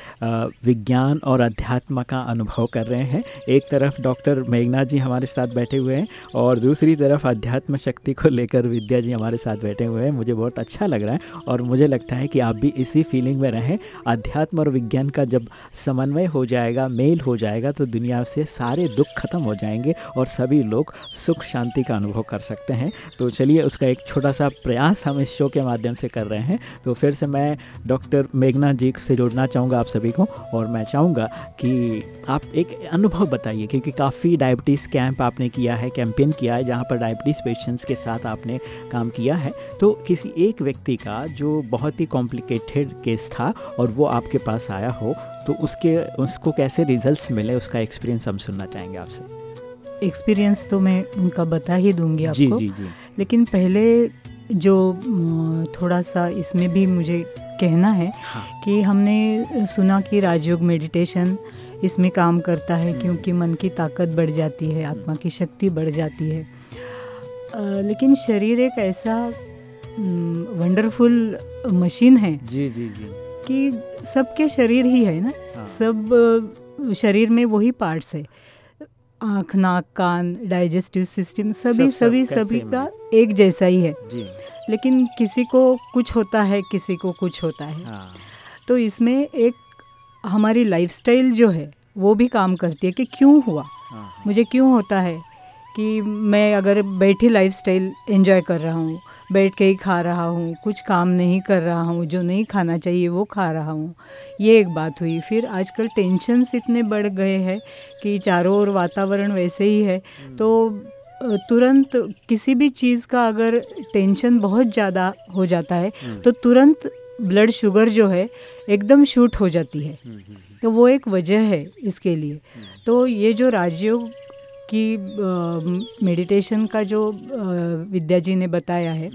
विज्ञान और अध्यात्म का अनुभव कर रहे हैं। एक तरफ़ डॉक्टर मेघनाथ जी हमारे साथ बैठे हुए हैं और दूसरी तरफ़ अध्यात्म शक्ति को लेकर विद्या जी हमारे साथ बैठे हुए हैं। मुझे बहुत अच्छा लग रहा है और मुझे लगता है कि आप भी इसी फीलिंग में रहें। अध्यात्म और विज्ञान का जब समन्वय हो जाएगा, मेल हो जाएगा तो दुनिया से सारे दुख खत्म हो जाएँगे और सभी लोग सुख, शांति का अनुभव कर सकते हैं। तो चलिए उसका एक छोटा सा प्रयास हम इस शो के माध्यम से कर रहे हैं। तो फिर से मैं डॉक्टर मेघना जी से जोड़ना चाहूँगा आप सभी को और मैं चाहूँगा कि आप एक अनुभव बताइए क्योंकि काफ़ी डायबिटीज़ कैंप आपने किया है कैंपेन किया है जहाँ पर डायबिटीज़ पेशेंट्स के साथ आपने काम किया है। तो किसी एक व्यक्ति का जो बहुत ही कॉम्प्लिकेटेड केस था और वो आपके पास आया हो तो उसके उसको कैसे रिजल्ट्स मिले उसका एक्सपीरियंस हम सुनना चाहेंगे आपसे। एक्सपीरियंस तो मैं उनका बता ही दूँगी आपको। जी जी जी। लेकिन पहले जो थोड़ा सा इसमें भी मुझे कहना है हाँ। कि हमने सुना कि राजयोग मेडिटेशन इसमें काम करता है क्योंकि मन की ताकत बढ़ जाती है आत्मा की शक्ति बढ़ जाती है। अ, लेकिन शरीर एक ऐसा वंडरफुल मशीन है जी जी जी। कि सबके शरीर ही है ना? हाँ। सब शरीर में वही पार्ट्स है। आँख नाक कान डाइजेस्टिव सिस्टम सभी सब- सभी सब, सभी का एक जैसा ही है। जी। लेकिन किसी को कुछ होता है किसी को कुछ होता है। हाँ। तो इसमें एक हमारी लाइफस्टाइल जो है वो भी काम करती है कि क्यों हुआ? हाँ। मुझे क्यों होता है? कि मैं अगर बैठी लाइफस्टाइल एंजॉय कर रहा हूँ बैठ के ही खा रहा हूँ कुछ काम नहीं कर रहा हूँ जो नहीं खाना चाहिए वो खा रहा हूँ। ये एक बात हुई। फिर आजकल टेंशन्स इतने बढ़ गए हैं कि चारों ओर वातावरण वैसे ही है। तो तुरंत किसी भी चीज़ का अगर टेंशन बहुत ज़्यादा हो जाता है तो तुरंत ब्लड शुगर जो है एकदम शूट हो जाती है। तो वो एक वजह है इसके लिए। तो ये जो राजयोग की मेडिटेशन का जो विद्या जी ने बताया है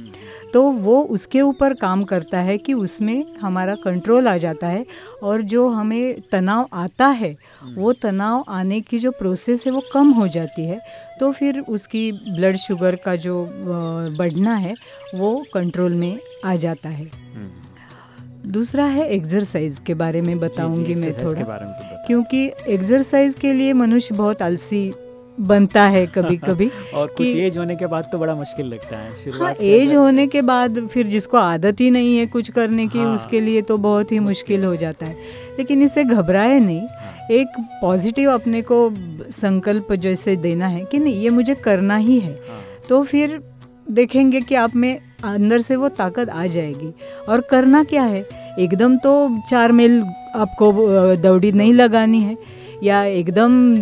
तो वो उसके ऊपर काम करता है कि उसमें हमारा कंट्रोल आ जाता है और जो हमें तनाव आता है वो तनाव आने की जो प्रोसेस है वो कम हो जाती है तो फिर उसकी ब्लड शुगर का जो बढ़ना है वो कंट्रोल में आ जाता है। दूसरा है एक्सरसाइज के बारे में बताऊँगी मैं थोड़ा। तो क्योंकि एक्सरसाइज के लिए मनुष्य बहुत आलसी बनता है कभी कभी और कुछ एज होने के बाद तो बड़ा मुश्किल लगता है हाँ एज होने के बाद फिर जिसको आदत ही नहीं है कुछ करने की हाँ। उसके लिए तो बहुत ही मुश्किल हो जाता है। लेकिन इससे घबराए नहीं। एक पॉजिटिव अपने को संकल्प जैसे देना है कि नहीं ये मुझे करना ही है। हाँ, तो फिर देखेंगे कि आप में अंदर से वो ताकत आ जाएगी। और करना क्या है? एकदम तो चार मील आपको दौड़ी नहीं लगानी है। या एकदम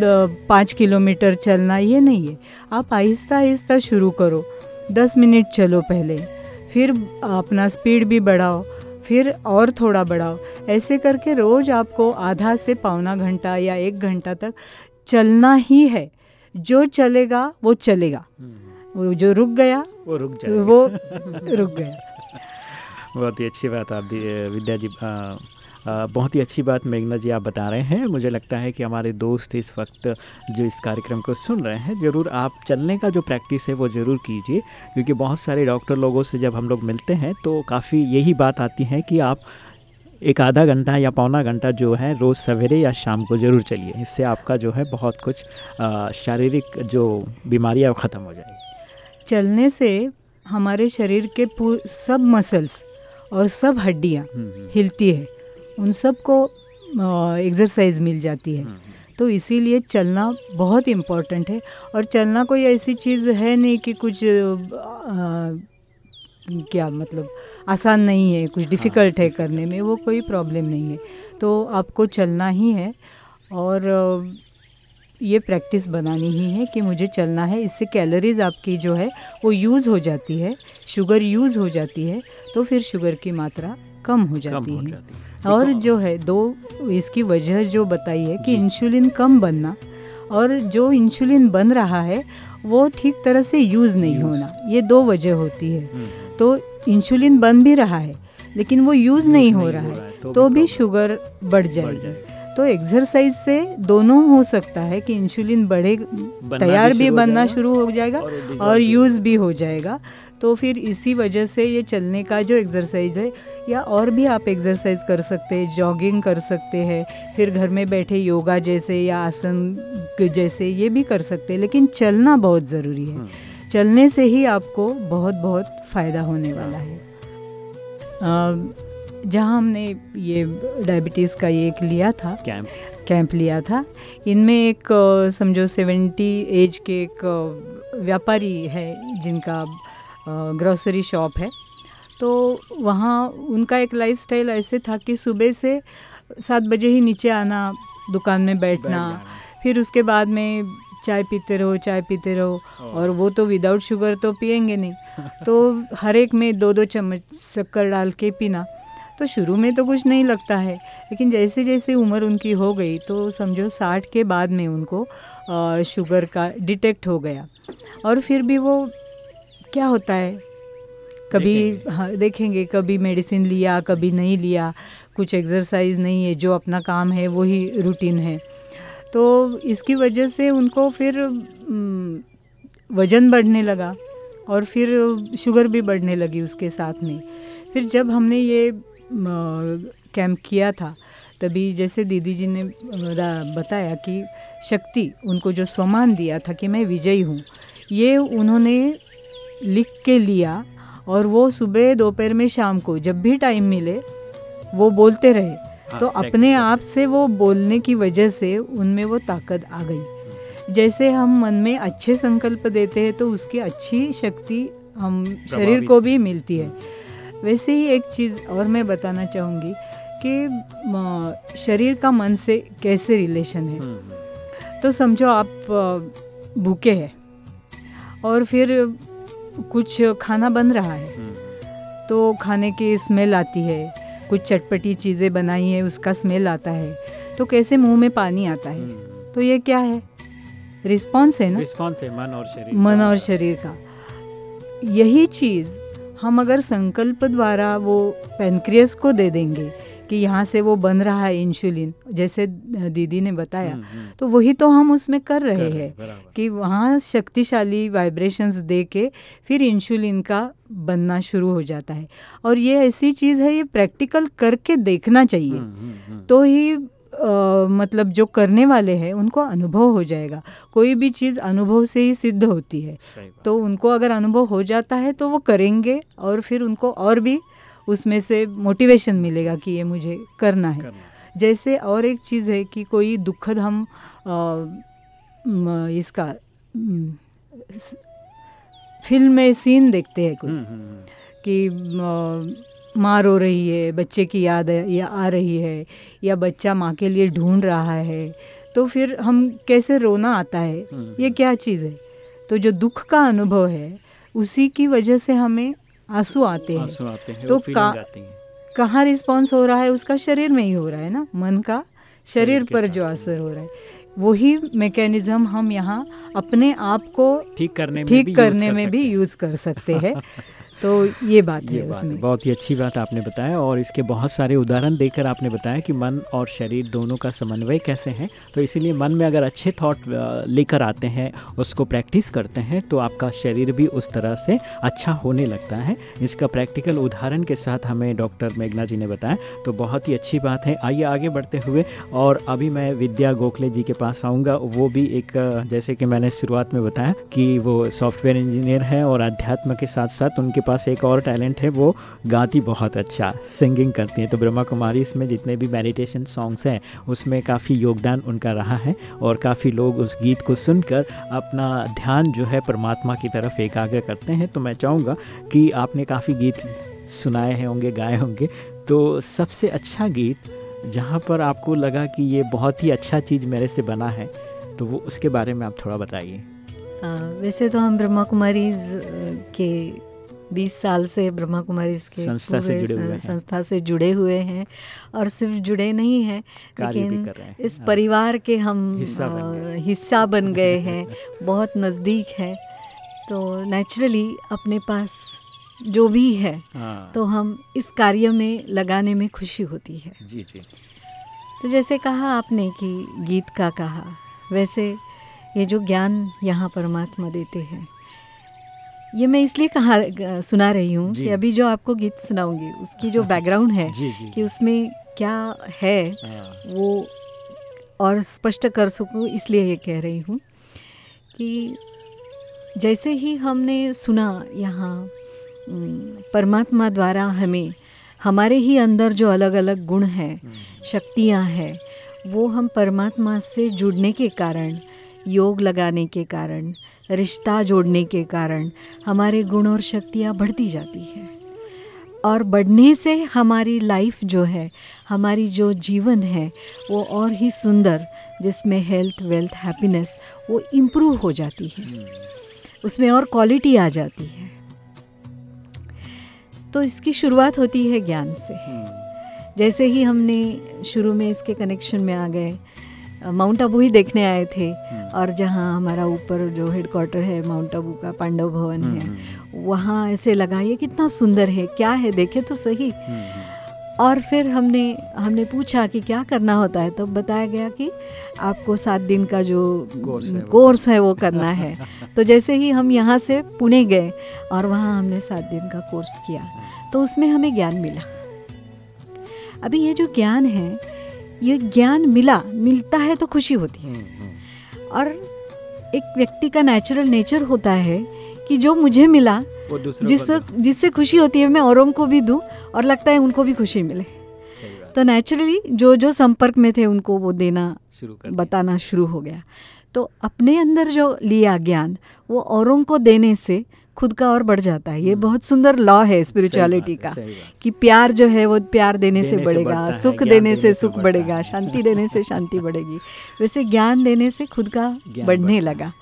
पाँच किलोमीटर चलना ये नहीं है आप आहिस्ता आहिस्ता शुरू करो. दस मिनट चलो पहले. फिर अपना स्पीड भी बढ़ाओ. फिर और थोड़ा बढ़ाओ. ऐसे करके रोज़ आपको आधा से पौना घंटा या एक घंटा तक चलना ही है. जो चलेगा वो चलेगा. वो जो रुक गया वो रुक जाए वो रुक गया. बहुत ही अच्छी बात आप दी- विद्या जी बहुत ही अच्छी बात मेघना जी आप बता रहे हैं। मुझे लगता है कि हमारे दोस्त इस वक्त जो इस कार्यक्रम को सुन रहे हैं ज़रूर आप चलने का जो प्रैक्टिस है वो ज़रूर कीजिए क्योंकि बहुत सारे डॉक्टर लोगों से जब हम लोग मिलते हैं तो काफ़ी यही बात आती है कि आप एक आधा घंटा या पौना घंटा जो है रोज़ सवेरे या शाम को ज़रूर चलिए। इससे आपका जो है बहुत कुछ शारीरिक जो बीमारियाँ वो ख़त्म हो जाएगी। चलने से हमारे शरीर के सब मसल्स और सब हड्डियाँ हिलती है। उन सबको एक्सरसाइज मिल जाती है। तो इसीलिए चलना बहुत इम्पोर्टेंट है और चलना कोई ऐसी चीज़ है नहीं कि कुछ अ, क्या मतलब आसान नहीं है कुछ डिफ़िकल्ट है करने में वो कोई प्रॉब्लम नहीं है। तो आपको चलना ही है और ये प्रैक्टिस बनानी ही है कि मुझे चलना है। इससे कैलोरीज आपकी जो है वो यूज़ हो जाती है शुगर यूज़ हो जाती है तो फिर शुगर की मात्रा कम हो जाती हो है। जाती है। और जो है दो इसकी वजह जो बताई है कि इंसुलिन कम बनना और जो इंसुलिन बन रहा है वो ठीक तरह से यूज़ नहीं होना ये दो वजह होती है। तो इंसुलिन बन भी रहा है लेकिन वो यूज़ नहीं हो रहा है तो तो भी भी शुगर बढ़ जाएगी। तो एक्सरसाइज से दोनों हो सकता है कि इंसुलिन बढ़े तैयार भी हो बनना शुरू हो जाएगा और और यूज़ भी हो जाएगा। तो फिर इसी वजह से ये चलने का जो एक्सरसाइज है या और भी आप एक्सरसाइज कर सकते हैं जॉगिंग कर सकते हैं फिर घर में बैठे योगा जैसे या आसन जैसे ये भी कर सकते हैं लेकिन चलना बहुत ज़रूरी है। चलने से ही आपको बहुत बहुत फ़ायदा होने वाला है। जहाँ हमने ये डायबिटीज़ का ये एक लिया था कैंप कैंप लिया था इनमें एक समझो सेवेंटी एज के एक व्यापारी है जिनका ग्रोसरी शॉप है। तो वहाँ उनका एक लाइफस्टाइल ऐसे था कि सुबह से सात बजे ही नीचे आना दुकान में बैठना फिर उसके बाद में चाय पीते रहो चाय पीते रहो। और वो तो विदाउट शुगर तो पियेंगे नहीं। तो हर एक में दो दो चम्मच शक्कर डाल के पीना। तो शुरू में तो कुछ नहीं लगता है लेकिन जैसे जैसे उम्र उनकी हो गई तो समझो साठ के बाद में उनको शुगर का डिटेक्ट हो गया। और फिर भी वो क्या होता है? कभी हाँ देखेंगे कभी मेडिसिन लिया कभी नहीं लिया कुछ एक्सरसाइज नहीं है जो अपना काम है वही रूटीन है। तो इसकी वजह से उनको फिर वज़न बढ़ने लगा और फिर शुगर भी बढ़ने लगी उसके साथ में। फिर जब हमने ये कैंप किया था तभी जैसे दीदी जी ने बताया कि शक्ति उनको जो स्वमान दिया था कि मैं विजयी हूँ ये उन्होंने लिख के लिया और वो सुबह दोपहर में शाम को जब भी टाइम मिले वो बोलते रहे। तो अपने आप से वो बोलने की वजह से उनमें वो ताकत आ गई। जैसे हम मन में अच्छे संकल्प देते हैं तो उसकी अच्छी शक्ति हम शरीर को भी मिलती है। वैसे ही एक चीज़ और मैं बताना चाहूँगी कि शरीर का मन से कैसे रिलेशन है। तो समझो आप भूखे हैं और फिर कुछ खाना बन रहा है। तो खाने की स्मेल आती है कुछ चटपटी चीज़ें बनाई हैं उसका स्मेल आता है। तो कैसे मुँह में पानी आता है? तो ये क्या है? रिस्पॉन्स है ना? रिस्पॉन्स है मन और शरीर मन और शरीर का। यही चीज़ हम अगर संकल्प द्वारा वो पेनक्रियस को दे देंगे कि यहाँ से वो बन रहा है इंसुलिन जैसे दीदी ने बताया। हम्म, हम्म, तो वही तो हम उसमें कर रहे हैं कि वहाँ शक्तिशाली वाइब्रेशंस दे के फिर इंसुलिन का बनना शुरू हो जाता है। और ये ऐसी चीज़ है ये प्रैक्टिकल करके देखना चाहिए। हम्म। तो ही अ, मतलब जो करने वाले हैं उनको अनुभव हो जाएगा। कोई भी चीज़ अनुभव से ही सिद्ध होती है। तो उनको अगर अनुभव हो जाता है तो वो करेंगे और फिर उनको और भी उसमें से मोटिवेशन मिलेगा कि ये मुझे करना है। करना जैसे और एक चीज़ है कि कोई दुखद हम म, इसका फ़िल्म में सीन देखते हैं कोई। हम्म, हम्म, हम्म। कि माँ रो रही है बच्चे की याद या आ रही है या बच्चा माँ के लिए ढूंढ रहा है तो फिर हम कैसे रोना आता है? ये क्या चीज़ है? तो जो दुख का अनुभव है उसी की वजह से हमें आँसू आते हैं। आते हैं तो का- कहाँ रिस्पॉन्स हो रहा है उसका शरीर में ही हो रहा है ना मन का शरीर पर जो असर हो। रहा है। वही मैकेनिज्म हम यहाँ अपने आप को ठीक करने में भी ठीक करने में भी यूज़ कर सकते हैं। तो ये बात ये है बात उसमें। बहुत ही अच्छी बात आपने बताया और इसके बहुत सारे उदाहरण देकर आपने बताया कि मन और शरीर दोनों का समन्वय कैसे है। तो इसीलिए मन में अगर अच्छे थॉट लेकर आते हैं उसको प्रैक्टिस करते हैं तो आपका शरीर भी उस तरह से अच्छा होने लगता है। इसका प्रैक्टिकल उदाहरण के साथ हमें डॉक्टर मेघना जी ने बताया। तो बहुत ही अच्छी बात है। आइए आगे बढ़ते हुए और अभी मैं विद्या गोखले जी के पास आऊँगा। वो भी एक जैसे कि मैंने शुरुआत में बताया कि वो सॉफ्टवेयर इंजीनियर हैं और अध्यात्म के साथ साथ उनके पास एक और टैलेंट है, वो गाती बहुत अच्छा सिंगिंग करती हैं। तो ब्रह्मा कुमारी इसमें जितने भी मेडिटेशन सॉन्ग्स हैं, उसमें काफ़ी योगदान उनका रहा है और काफ़ी लोग उस गीत को सुनकर अपना ध्यान जो है परमात्मा की तरफ़ एकाग्र करते हैं। तो मैं चाहूँगा कि आपने काफ़ी गीत सुनाए हैं होंगे, गाए होंगे। तो सबसे अच्छा गीत जहाँ पर आपको लगा कि ये बहुत ही अच्छा चीज़ मेरे से बना है तो वो उसके बारे में आप थोड़ा बताइए। वैसे तो हम ब्रह्मा कुमारीज के 20 साल से ब्रह्मा कुमारी इसके संस्था से जुड़े हुए हैं। संस्था से जुड़े हुए हैं और सिर्फ़ जुड़े नहीं हैं लेकिन। इस। परिवार के हम हिस्सा बन गए। हिस्सा बन गए हैं बहुत नज़दीक है तो नेचुरली अपने पास जो भी है हाँ तो हम इस कार्य में लगाने में खुशी होती है जी जी तो जैसे कहा आपने कि गीत का कहा वैसे ये जो ज्ञान यहाँ परमात्मा देते हैं ये मैं इसलिए कहा सुना रही हूँ कि अभी जो आपको गीत सुनाऊँगी उसकी जो बैकग्राउंड है जी जी। कि उसमें क्या है हाँ, वो और स्पष्ट कर सकूँ इसलिए ये कह रही हूँ कि जैसे ही हमने सुना यहाँ परमात्मा द्वारा हमें हमारे ही अंदर जो अलग अलग गुण हैं शक्तियाँ हैं वो हम परमात्मा से जुड़ने के कारण योग लगाने के कारण रिश्ता जोड़ने के कारण हमारे गुण और शक्तियाँ बढ़ती जाती हैं। और बढ़ने से हमारी लाइफ जो है, हमारी जो जीवन है, वो और ही सुंदर, जिसमें हेल्थ वेल्थ हैप्पीनेस वो इम्प्रूव हो जाती है। उसमें और क्वालिटी आ जाती है। तो इसकी शुरुआत होती है ज्ञान से। जैसे ही हमने शुरू में इसके कनेक्शन में आ गए माउंट आबू ही देखने आए थे। और जहाँ हमारा ऊपर जो हेडक्वार्टर है माउंट आबू का पांडव भवन है। वहाँ ऐसे लगा ये कितना सुंदर है क्या है देखे तो सही। और फिर हमने हमने पूछा कि क्या करना होता है तब बताया गया कि आपको सात दिन का जो कोर्स है कोर्स है वो करना है। तो जैसे ही हम यहाँ से पुणे गए और वहाँ हमने सात दिन का कोर्स किया तो उसमें हमें ज्ञान मिला। अभी ये जो ज्ञान है ये ज्ञान मिला मिलता है तो खुशी होती है। और एक व्यक्ति का नेचुरल नेचर होता है कि जो मुझे मिला जिससे जिससे खुशी होती है मैं औरों को भी दूँ और लगता है उनको भी खुशी मिले। तो नेचुरली जो जो संपर्क में थे उनको वो देना शुरू कर बताना शुरू हो गया। तो अपने अंदर जो लिया ज्ञान वो औरों को देने से खुद का और बढ़ जाता है। ये बहुत सुंदर लॉ है स्पिरिचुअलिटी हम्म। का। कि प्यार जो है वो प्यार देने से देने से बढ़ेगा सुख देने से सुख बढ़ेगा शांति देने से शांति बढ़ेगी। वैसे ज्ञान देने से खुद का बढ़ने लगा।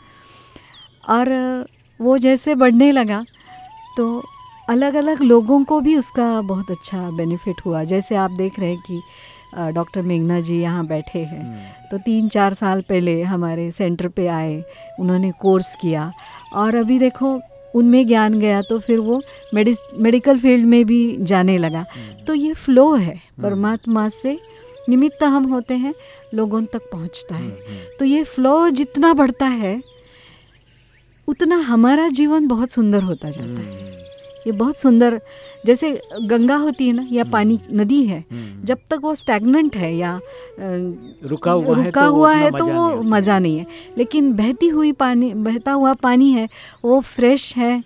और वो जैसे बढ़ने लगा तो अलग अलग लोगों को भी उसका बहुत अच्छा बेनिफिट हुआ। जैसे आप देख रहे हैं कि डॉक्टर मेघना जी यहाँ बैठे हैं। हम्म। तो तीन चार साल पहले हमारे सेंटर पे आए उन्होंने कोर्स किया। और अभी देखो उनमें ज्ञान गया तो फिर वो मेडिस मेडिकल फ़ील्ड में भी जाने लगा। तो ये फ्लो है परमात्मा से निमित्त हम होते हैं लोगों तक पहुँचता है। तो ये फ्लो जितना बढ़ता है उतना हमारा जीवन बहुत सुंदर होता जाता है। ये बहुत सुंदर जैसे गंगा होती है ना या पानी नदी है हम्म। जब तक वो स्टैगनेंट है या रुका हुआ है रुका तो हुआ उतना है तो वो मज़ा नहीं है। लेकिन बहती हुई पानी बहता हुआ पानी है वो फ्रेश है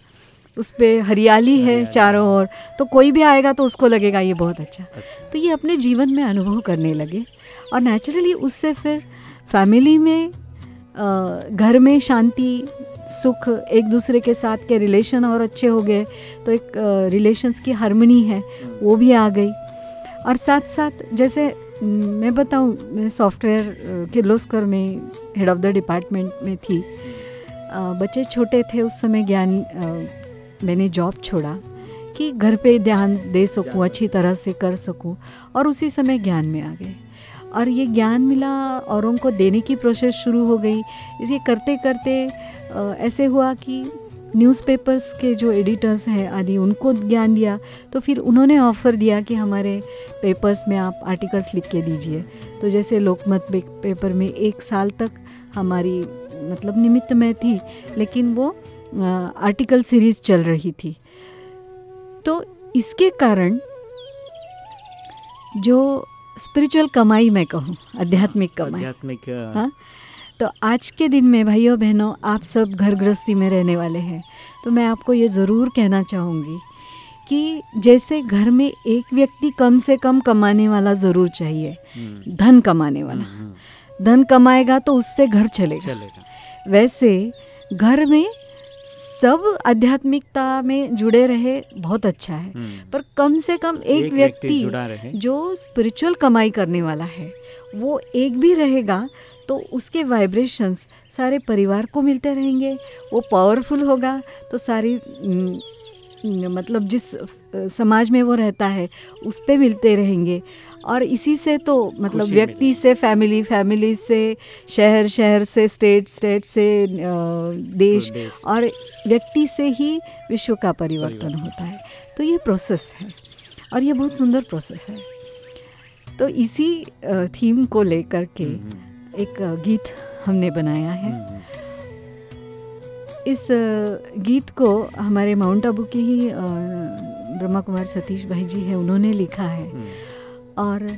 उस पर हरियाली है चारों ओर तो कोई भी आएगा तो उसको लगेगा ये बहुत अच्छा। तो ये अपने जीवन में अनुभव करने लगे और नेचुरली उससे फिर फैमिली में घर में शांति सुख एक दूसरे के साथ के रिलेशन और अच्छे हो गए तो एक रिलेशंस की हारमोनी है वो भी आ गई। और साथ साथ जैसे मैं बताऊँ मैं सॉफ्टवेयर अ, किर्लोस्कर में हेड ऑफ़ द डिपार्टमेंट में थी। बच्चे छोटे थे उस समय ज्ञान मैंने जॉब छोड़ा कि घर पे ध्यान दे सकूँ अच्छी तरह से कर सकूँ और उसी समय ज्ञान में आ गए। और ये ज्ञान मिला औरों को देने की प्रोसेस शुरू हो गई। इसे करते करते ऐसे हुआ कि न्यूज़पेपर्स के जो एडिटर्स हैं आदि उनको ज्ञान दिया तो फिर उन्होंने ऑफ़र दिया कि हमारे पेपर्स में आप आर्टिकल्स लिख के दीजिए। तो जैसे लोकमत पेपर में एक साल तक हमारी मतलब निमित्त में थी लेकिन वो आर्टिकल सीरीज़ चल रही थी। तो इसके कारण जो स्पिरिचुअल कमाई मैं कहूँ आध्यात्मिक कमाई आध्यात्मिक हाँ तो आज के दिन में भाइयों बहनों आप सब घर गृहस्थी में रहने वाले हैं। तो मैं आपको ये ज़रूर कहना चाहूँगी कि जैसे घर में एक व्यक्ति कम से कम कमाने वाला ज़रूर चाहिए हम्म, धन कमाने वाला। हम्म, धन कमाएगा तो उससे घर चलेगा। चलेगा। वैसे घर में सब आध्यात्मिकता में जुड़े रहे बहुत अच्छा है। हम्म, पर कम से कम एक, एक व्यक्ति जो स्पिरिचुअल कमाई करने वाला है वो एक भी रहेगा तो उसके वाइब्रेशंस सारे परिवार को मिलते रहेंगे। वो पावरफुल होगा तो सारी मतलब जिस समाज में वो रहता है उस पर मिलते रहेंगे। और इसी से तो मतलब व्यक्ति से फैमिली फैमिली से शहर शहर से स्टेट स्टेट से देश। और व्यक्ति से ही विश्व का परिवर्तन। होता है। तो ये प्रोसेस है और ये बहुत सुंदर प्रोसेस है। तो इसी थीम को लेकर के हम्म, एक गीत हमने बनाया है। हम्म, इस गीत को हमारे माउंट आबू के ही ब्रह्मा कुमार सतीश भाई जी हैं उन्होंने लिखा है। हम्म, और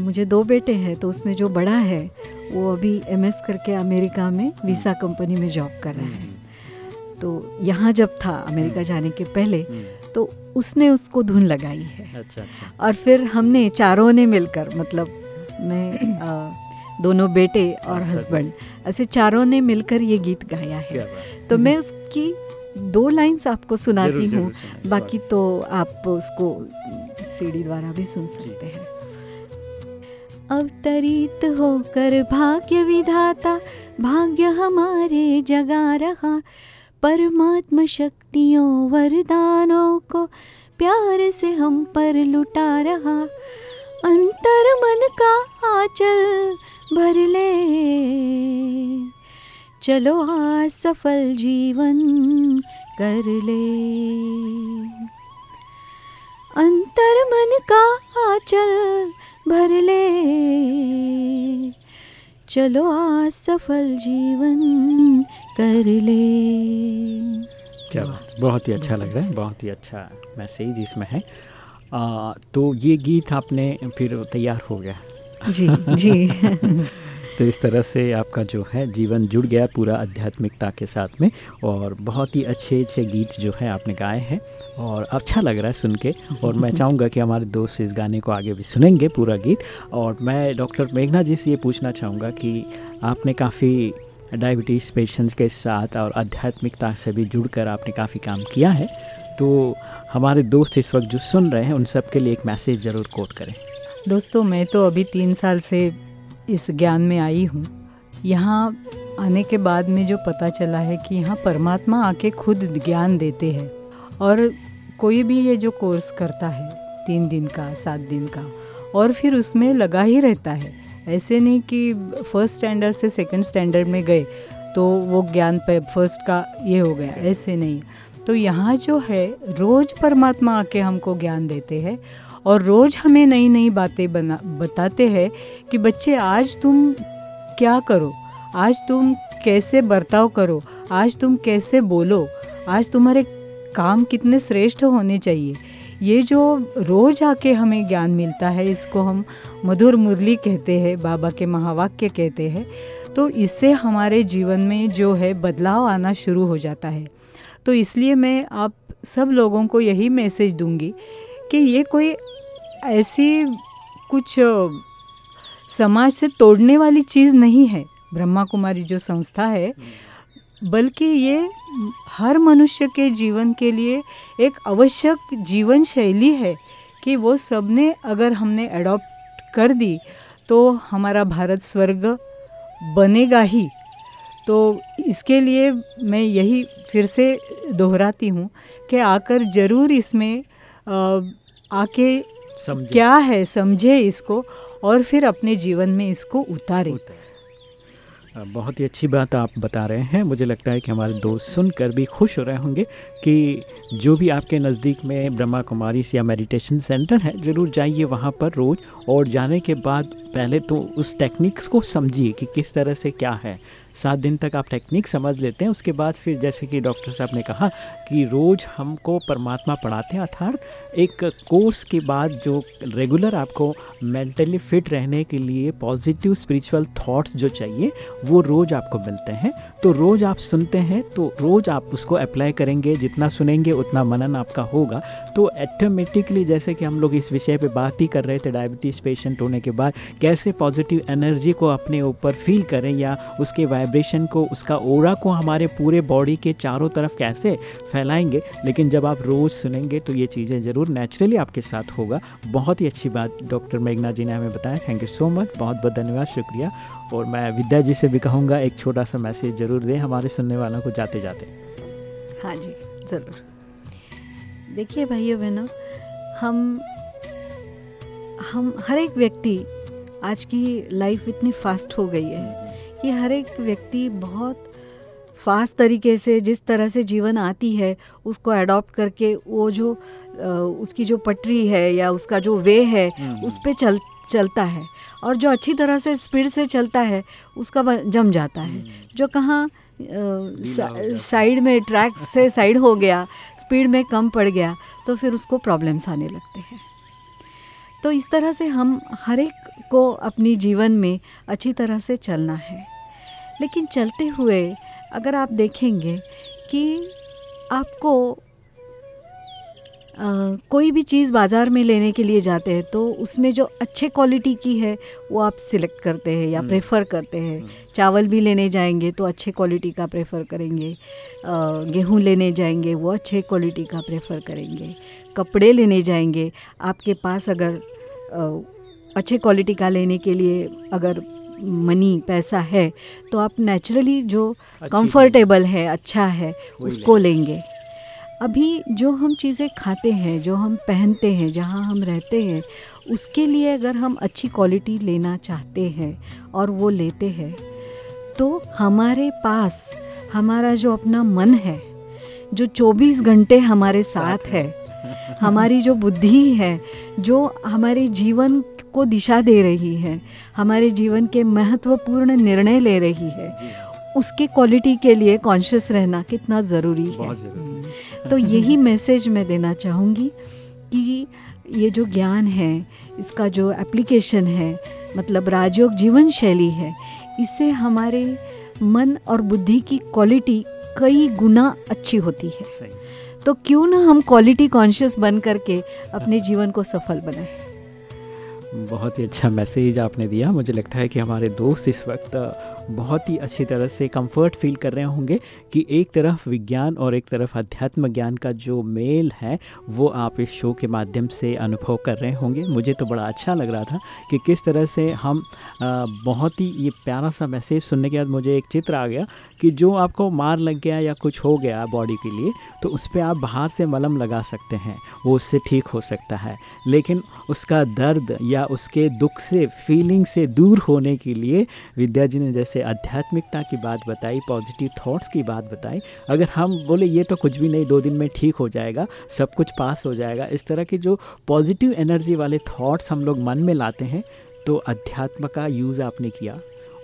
मुझे दो बेटे हैं तो उसमें जो बड़ा है वो अभी एमएस करके अमेरिका में वीसा कंपनी में जॉब कर रहा है। हम्म, तो यहाँ जब था अमेरिका जाने के पहले हम्म, तो उसने उसको धुन लगाई है। अच्छा अच्छा। और फिर हमने चारों ने मिलकर मतलब मैं अ, दोनों बेटे और और हस्बैंड ऐसे चारों ने मिलकर ये गीत गाया है। तो मैं उसकी दो लाइंस आपको सुनाती हूँ। बाकी तो आप उसको सीडी द्वारा भी सुन सकते हैं। अवतरित होकर भाग्य विधाता भाग्य हमारे जगा रहा। परमात्मा शक्तियों वरदानों को प्यार से हम पर लुटा रहा। अंतर मन का आंचल भर ले। चलो आज सफल जीवन कर ले। अंतर मन का आंचल भर ले। चलो आज सफल जीवन कर ले। क्या बहुत ही अच्छा लग रहा है बहुत ही अच्छा मैसेज इसमें है। आ, तो ये गीत आपने फिर तैयार हो गया। जी जी। तो इस तरह से आपका जो है जीवन जुड़ गया पूरा आध्यात्मिकता के साथ में और बहुत ही अच्छे अच्छे गीत जो है आपने गाए हैं और अच्छा लग रहा है सुन के और मैं चाहूँगा कि हमारे दोस्त इस गाने को आगे भी सुनेंगे पूरा गीत और मैं डॉक्टर मेघना जी से ये पूछना चाहूँगा कि आपने काफ़ी डायबिटीज़ पेशेंट्स के साथ और आध्यात्मिकता से भी जुड़कर आपने काफ़ी काम किया है। तो हमारे दोस्त इस वक्त जो सुन रहे हैं उन सब के लिए एक मैसेज ज़रूर कोट करें। दोस्तों, मैं तो अभी तीन साल से इस ज्ञान में आई हूँ। यहाँ आने के बाद में जो पता चला है कि यहाँ परमात्मा आके खुद ज्ञान देते हैं और कोई भी ये जो कोर्स करता है, तीन दिन का, सात दिन का, और फिर उसमें लगा ही रहता है। ऐसे नहीं कि फ़र्स्ट स्टैंडर्ड से सेकंड स्टैंडर्ड में गए तो वो ज्ञान पे फ़र्स्ट का ये हो गया, ऐसे नहीं। तो यहाँ जो है, रोज़ परमात्मा आके हमको ज्ञान देते हैं और रोज़ हमें नई नई बातें बना, बताते हैं कि बच्चे, आज तुम क्या करो? आज तुम कैसे बर्ताव करो? आज तुम कैसे बोलो? आज तुम्हारे काम कितने श्रेष्ठ होने चाहिए? ये जो रोज़ आके हमें ज्ञान मिलता है, इसको हम मधुर मुरली कहते हैं, बाबा के महावाक्य कहते हैं। तो इससे हमारे जीवन में जो है, बदलाव आना शुरू हो जाता है। तो इसलिए मैं आप सब लोगों को यही मैसेज दूँगी कि ये कोई ऐसी कुछ समाज से तोड़ने वाली चीज़ नहीं है ब्रह्मा कुमारी जो संस्था है बल्कि ये हर मनुष्य के जीवन के लिए एक आवश्यक जीवन शैली है कि वो सबने अगर हमने अडॉप्ट कर दी तो हमारा भारत स्वर्ग बनेगा ही। तो इसके लिए मैं यही फिर से दोहराती हूँ कि आकर ज़रूर इसमें आके समझे। क्या है समझे इसको और फिर अपने जीवन में इसको उतारे। अ, बहुत ही अच्छी बात आप बता रहे हैं। मुझे लगता है कि हमारे दोस्त सुनकर भी खुश हो रहे होंगे कि जो भी आपके नज़दीक में ब्रह्मा कुमारी या मेडिटेशन सेंटर है ज़रूर जाइए वहाँ पर रोज़ और जाने के बाद पहले तो उस टेक्निक्स को समझिए कि किस तरह से क्या है। सात दिन तक आप टेक्निक समझ लेते हैं उसके बाद फिर जैसे कि डॉक्टर साहब ने कहा कि रोज़ हमको परमात्मा पढ़ाते हैं, अर्थात एक कोर्स के बाद जो रेगुलर आपको मेंटली फिट रहने के लिए पॉजिटिव स्पिरिचुअल थॉट्स जो चाहिए, वो रोज़ आपको मिलते हैं। तो रोज़ आप सुनते हैं तो रोज़ आप उसको अप्लाई करेंगे, जितना सुनेंगे उतना मनन आपका होगा। तो ऑटोमेटिकली जैसे कि हम लोग इस विषय पे बात ही कर रहे थे डायबिटीज़ पेशेंट होने के बाद, कैसे पॉजिटिव एनर्जी को अपने ऊपर फील करें या उसके वाइब्रेशन को, उसका ओरा को हमारे पूरे बॉडी के चारों तरफ़ कैसे फैलाएँगे, लेकिन जब आप रोज़ सुनेंगे तो ये चीज़ें ज़रूर नेचुरली आपके साथ होगा। बहुत ही अच्छी बात डॉक्टर मेघना जी ने हमें बताया। थैंक यू सो मच बहुत बहुत धन्यवाद, शुक्रिया। और मैं विद्या जी से भी कहूँगा, एक छोटा सा मैसेज ज़रूर दें हमारे सुनने वालों को जाते जाते हाँ जी, ज़रूर। देखिए भाइयों बहनों, हम हम हर एक व्यक्ति आज की लाइफ इतनी फास्ट हो गई है कि हर एक व्यक्ति बहुत फास्ट तरीके से जिस तरह से जीवन आती है उसको अडॉप्ट करके वो जो उसकी जो पटरी है या उसका जो वे है उस पर चल चलता है। और जो अच्छी तरह से स्पीड से चलता है उसका जम जाता है। जो कहाँ साइड में ट्रैक से साइड हो गया स्पीड में कम पड़ गया तो फिर उसको प्रॉब्लम्स आने लगते हैं। तो इस तरह से हम हर एक को अपनी जीवन में अच्छी तरह से चलना है। लेकिन चलते हुए अगर आप देखेंगे कि आपको अ, कोई भी चीज़ बाज़ार में लेने के लिए जाते हैं तो उसमें जो अच्छे क्वालिटी की है वो आप सिलेक्ट करते हैं या प्रेफर करते हैं। चावल भी लेने जाएँगे तो अच्छे क्वालिटी का प्रेफर करेंगे। अ, गेहूँ लेने जाएँगे वो अच्छे क्वालिटी का प्रेफर करेंगे। कपड़े लेने जाएँगे आपके पास अगर अ, अच्छे क्वालिटी का लेने के लिए अगर मनी पैसा है तो आप नेचुरली जो कंफर्टेबल है अच्छा है उसको लेंगे। अभी जो हम चीज़ें खाते हैं जो हम पहनते हैं जहाँ हम रहते हैं उसके लिए अगर हम अच्छी क्वालिटी लेना चाहते हैं और वो लेते हैं तो हमारे पास हमारा जो अपना मन है जो 24 घंटे हमारे साथ है हमारी जो बुद्धि है जो हमारे जीवन को दिशा दे रही है हमारे जीवन के महत्वपूर्ण निर्णय ले रही है। उसके क्वालिटी के लिए कॉन्शियस रहना कितना ज़रूरी है। ज़रूरी तो यही मैसेज मैं देना चाहूँगी कि ये जो ज्ञान है इसका जो एप्लीकेशन है मतलब राजयोग जीवन शैली है इससे हमारे मन और बुद्धि की क्वालिटी कई गुना अच्छी होती है। तो क्यों ना हम क्वालिटी कॉन्शियस बन करके अपने जीवन को सफल बनाएँ। बहुत ही अच्छा मैसेज आपने दिया। मुझे लगता है कि हमारे दोस्त इस वक्त बहुत ही अच्छी तरह से कंफर्ट फील कर रहे होंगे कि एक तरफ़ विज्ञान और एक तरफ़ अध्यात्म ज्ञान का जो मेल है, वो आप इस शो के माध्यम से अनुभव कर रहे होंगे। मुझे तो बड़ा अच्छा लग रहा था कि किस तरह से हम बहुत ही ये प्यारा सा मैसेज सुनने के बाद मुझे एक चित्र आ गया कि जो आपको मार लग गया या कुछ हो गया बॉडी के लिए तो उस पर आप बाहर से मलम लगा सकते हैं, वो उससे ठीक हो सकता है। लेकिन उसका दर्द या उसके दुख से फीलिंग से दूर होने के लिए विद्या जी ने जैसे आध्यात्मिकता की बात बताई पॉजिटिव थॉट्स की बात बताई, अगर हम बोले, ये तो कुछ भी नहीं, दो दिन में ठीक हो जाएगा, सब कुछ पास हो जाएगा, इस तरह के जो पॉजिटिव एनर्जी वाले थॉट्स हम लोग मन में लाते हैं तो अध्यात्म का यूज़ आपने किया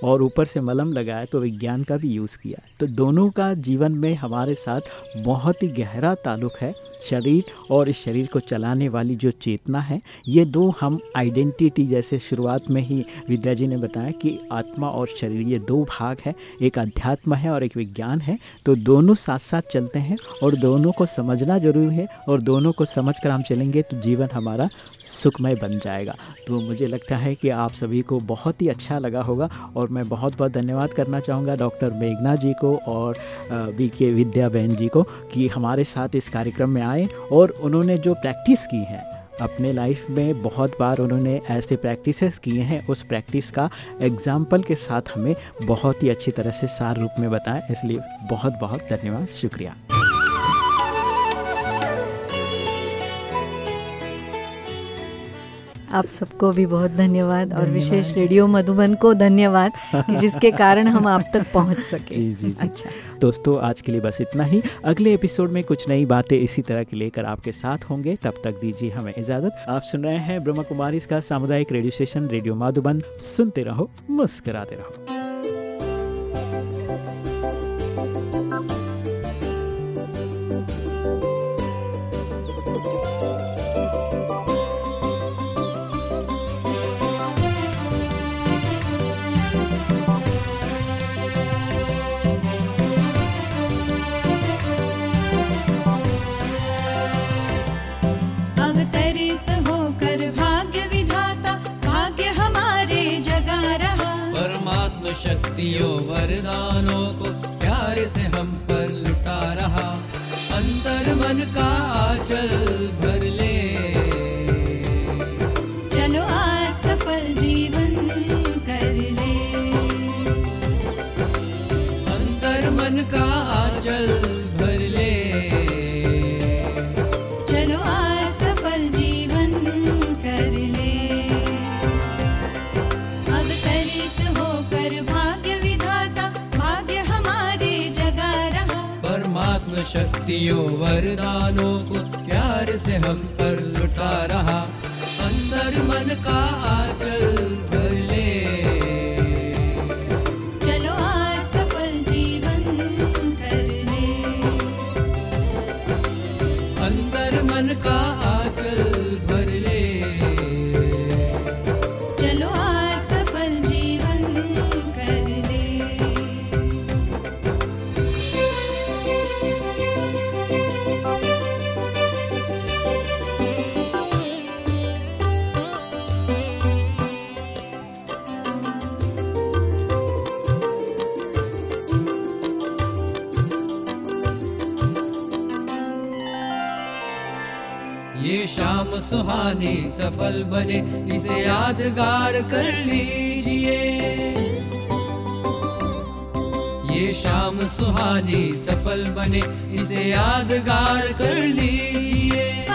और ऊपर से मलम लगाया तो विज्ञान का भी यूज़ किया। तो दोनों का जीवन में हमारे साथ बहुत ही गहरा ताल्लुक है। शरीर और इस शरीर को चलाने वाली जो चेतना है, ये दो हम आइडेंटिटी जैसे शुरुआत में ही विद्या जी ने बताया कि आत्मा और शरीर, ये दो भाग है, एक अध्यात्म है और एक विज्ञान है। तो दोनों साथ साथ चलते हैं और दोनों को समझना ज़रूरी है और दोनों को समझ कर हम चलेंगे तो जीवन हमारा सुखमय बन जाएगा। तो मुझे लगता है कि आप सभी को बहुत ही अच्छा लगा होगा और मैं बहुत बहुत धन्यवाद करना चाहूँगा डॉक्टर मेघना जी को और बी के विद्या बहन जी को कि हमारे साथ इस कार्यक्रम में आए और उन्होंने जो प्रैक्टिस की है, अपने लाइफ में बहुत बार उन्होंने ऐसे प्रैक्टिसेस किए हैं। उस प्रैक्टिस का एग्ज़ाम्पल के साथ हमें बहुत ही अच्छी तरह से सार रूप में बताएँ इसलिए बहुत बहुत धन्यवाद। शुक्रिया। आप सबको भी बहुत धन्यवाद और विशेष रेडियो मधुबन को धन्यवाद कि जिसके कारण हम आप तक पहुँच सके। जी जी जी। अच्छा। दोस्तों आज के लिए बस इतना ही। अगले एपिसोड में कुछ नई बातें इसी तरह की लेकर आपके साथ होंगे। तब तक दीजिए हमें इजाज़त। आप सुन रहे हैं ब्रह्म कुमारी सामुदायिक रेडियो स्टेशन रेडियो माधुबन। सुनते रहो मुस्कराते रहो। शक्तियों वरदानों को प्यार से हम पर लुटा रहा। अंतर मन का आंचल परमात्म शक्तियों वरदानों को प्यार से हम पर लुटा रहा। अंदर मन का आंचल सुहानी, सफल बने, इसे यादगार कर लीजिए। ये शाम सुहानी, सफल बने, इसे यादगार कर लीजिए।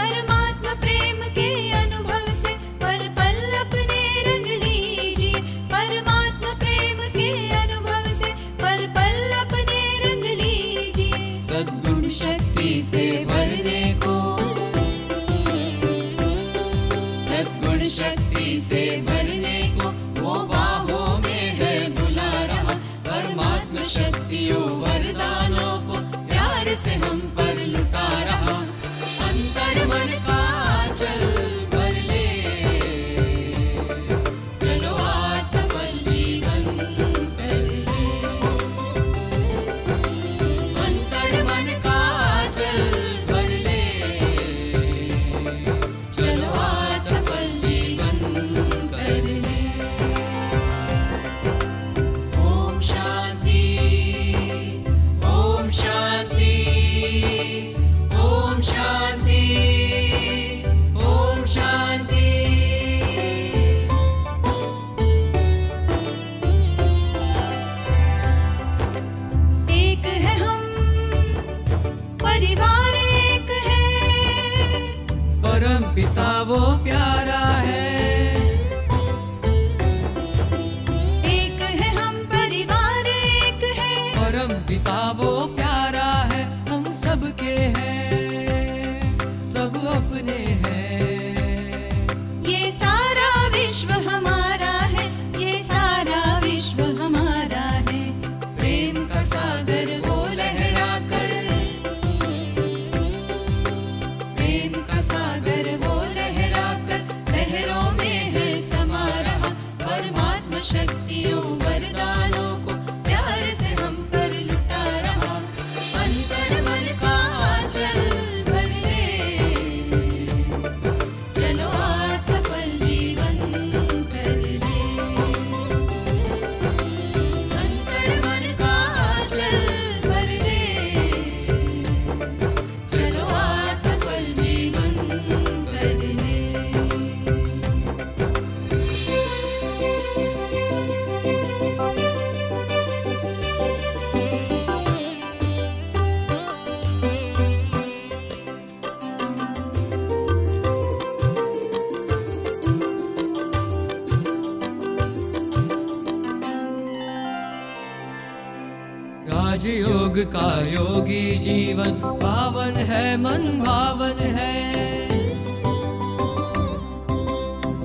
जीवन, पावन है, मन भावन है।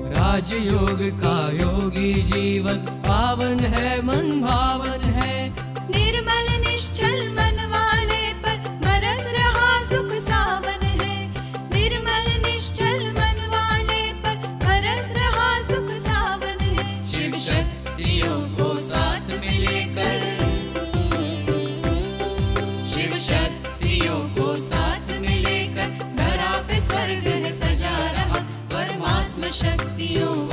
राजयोग का योगी जीवन, पावन है, मन भावन है। निर्मल, निश्चल, मनवान Check the protection.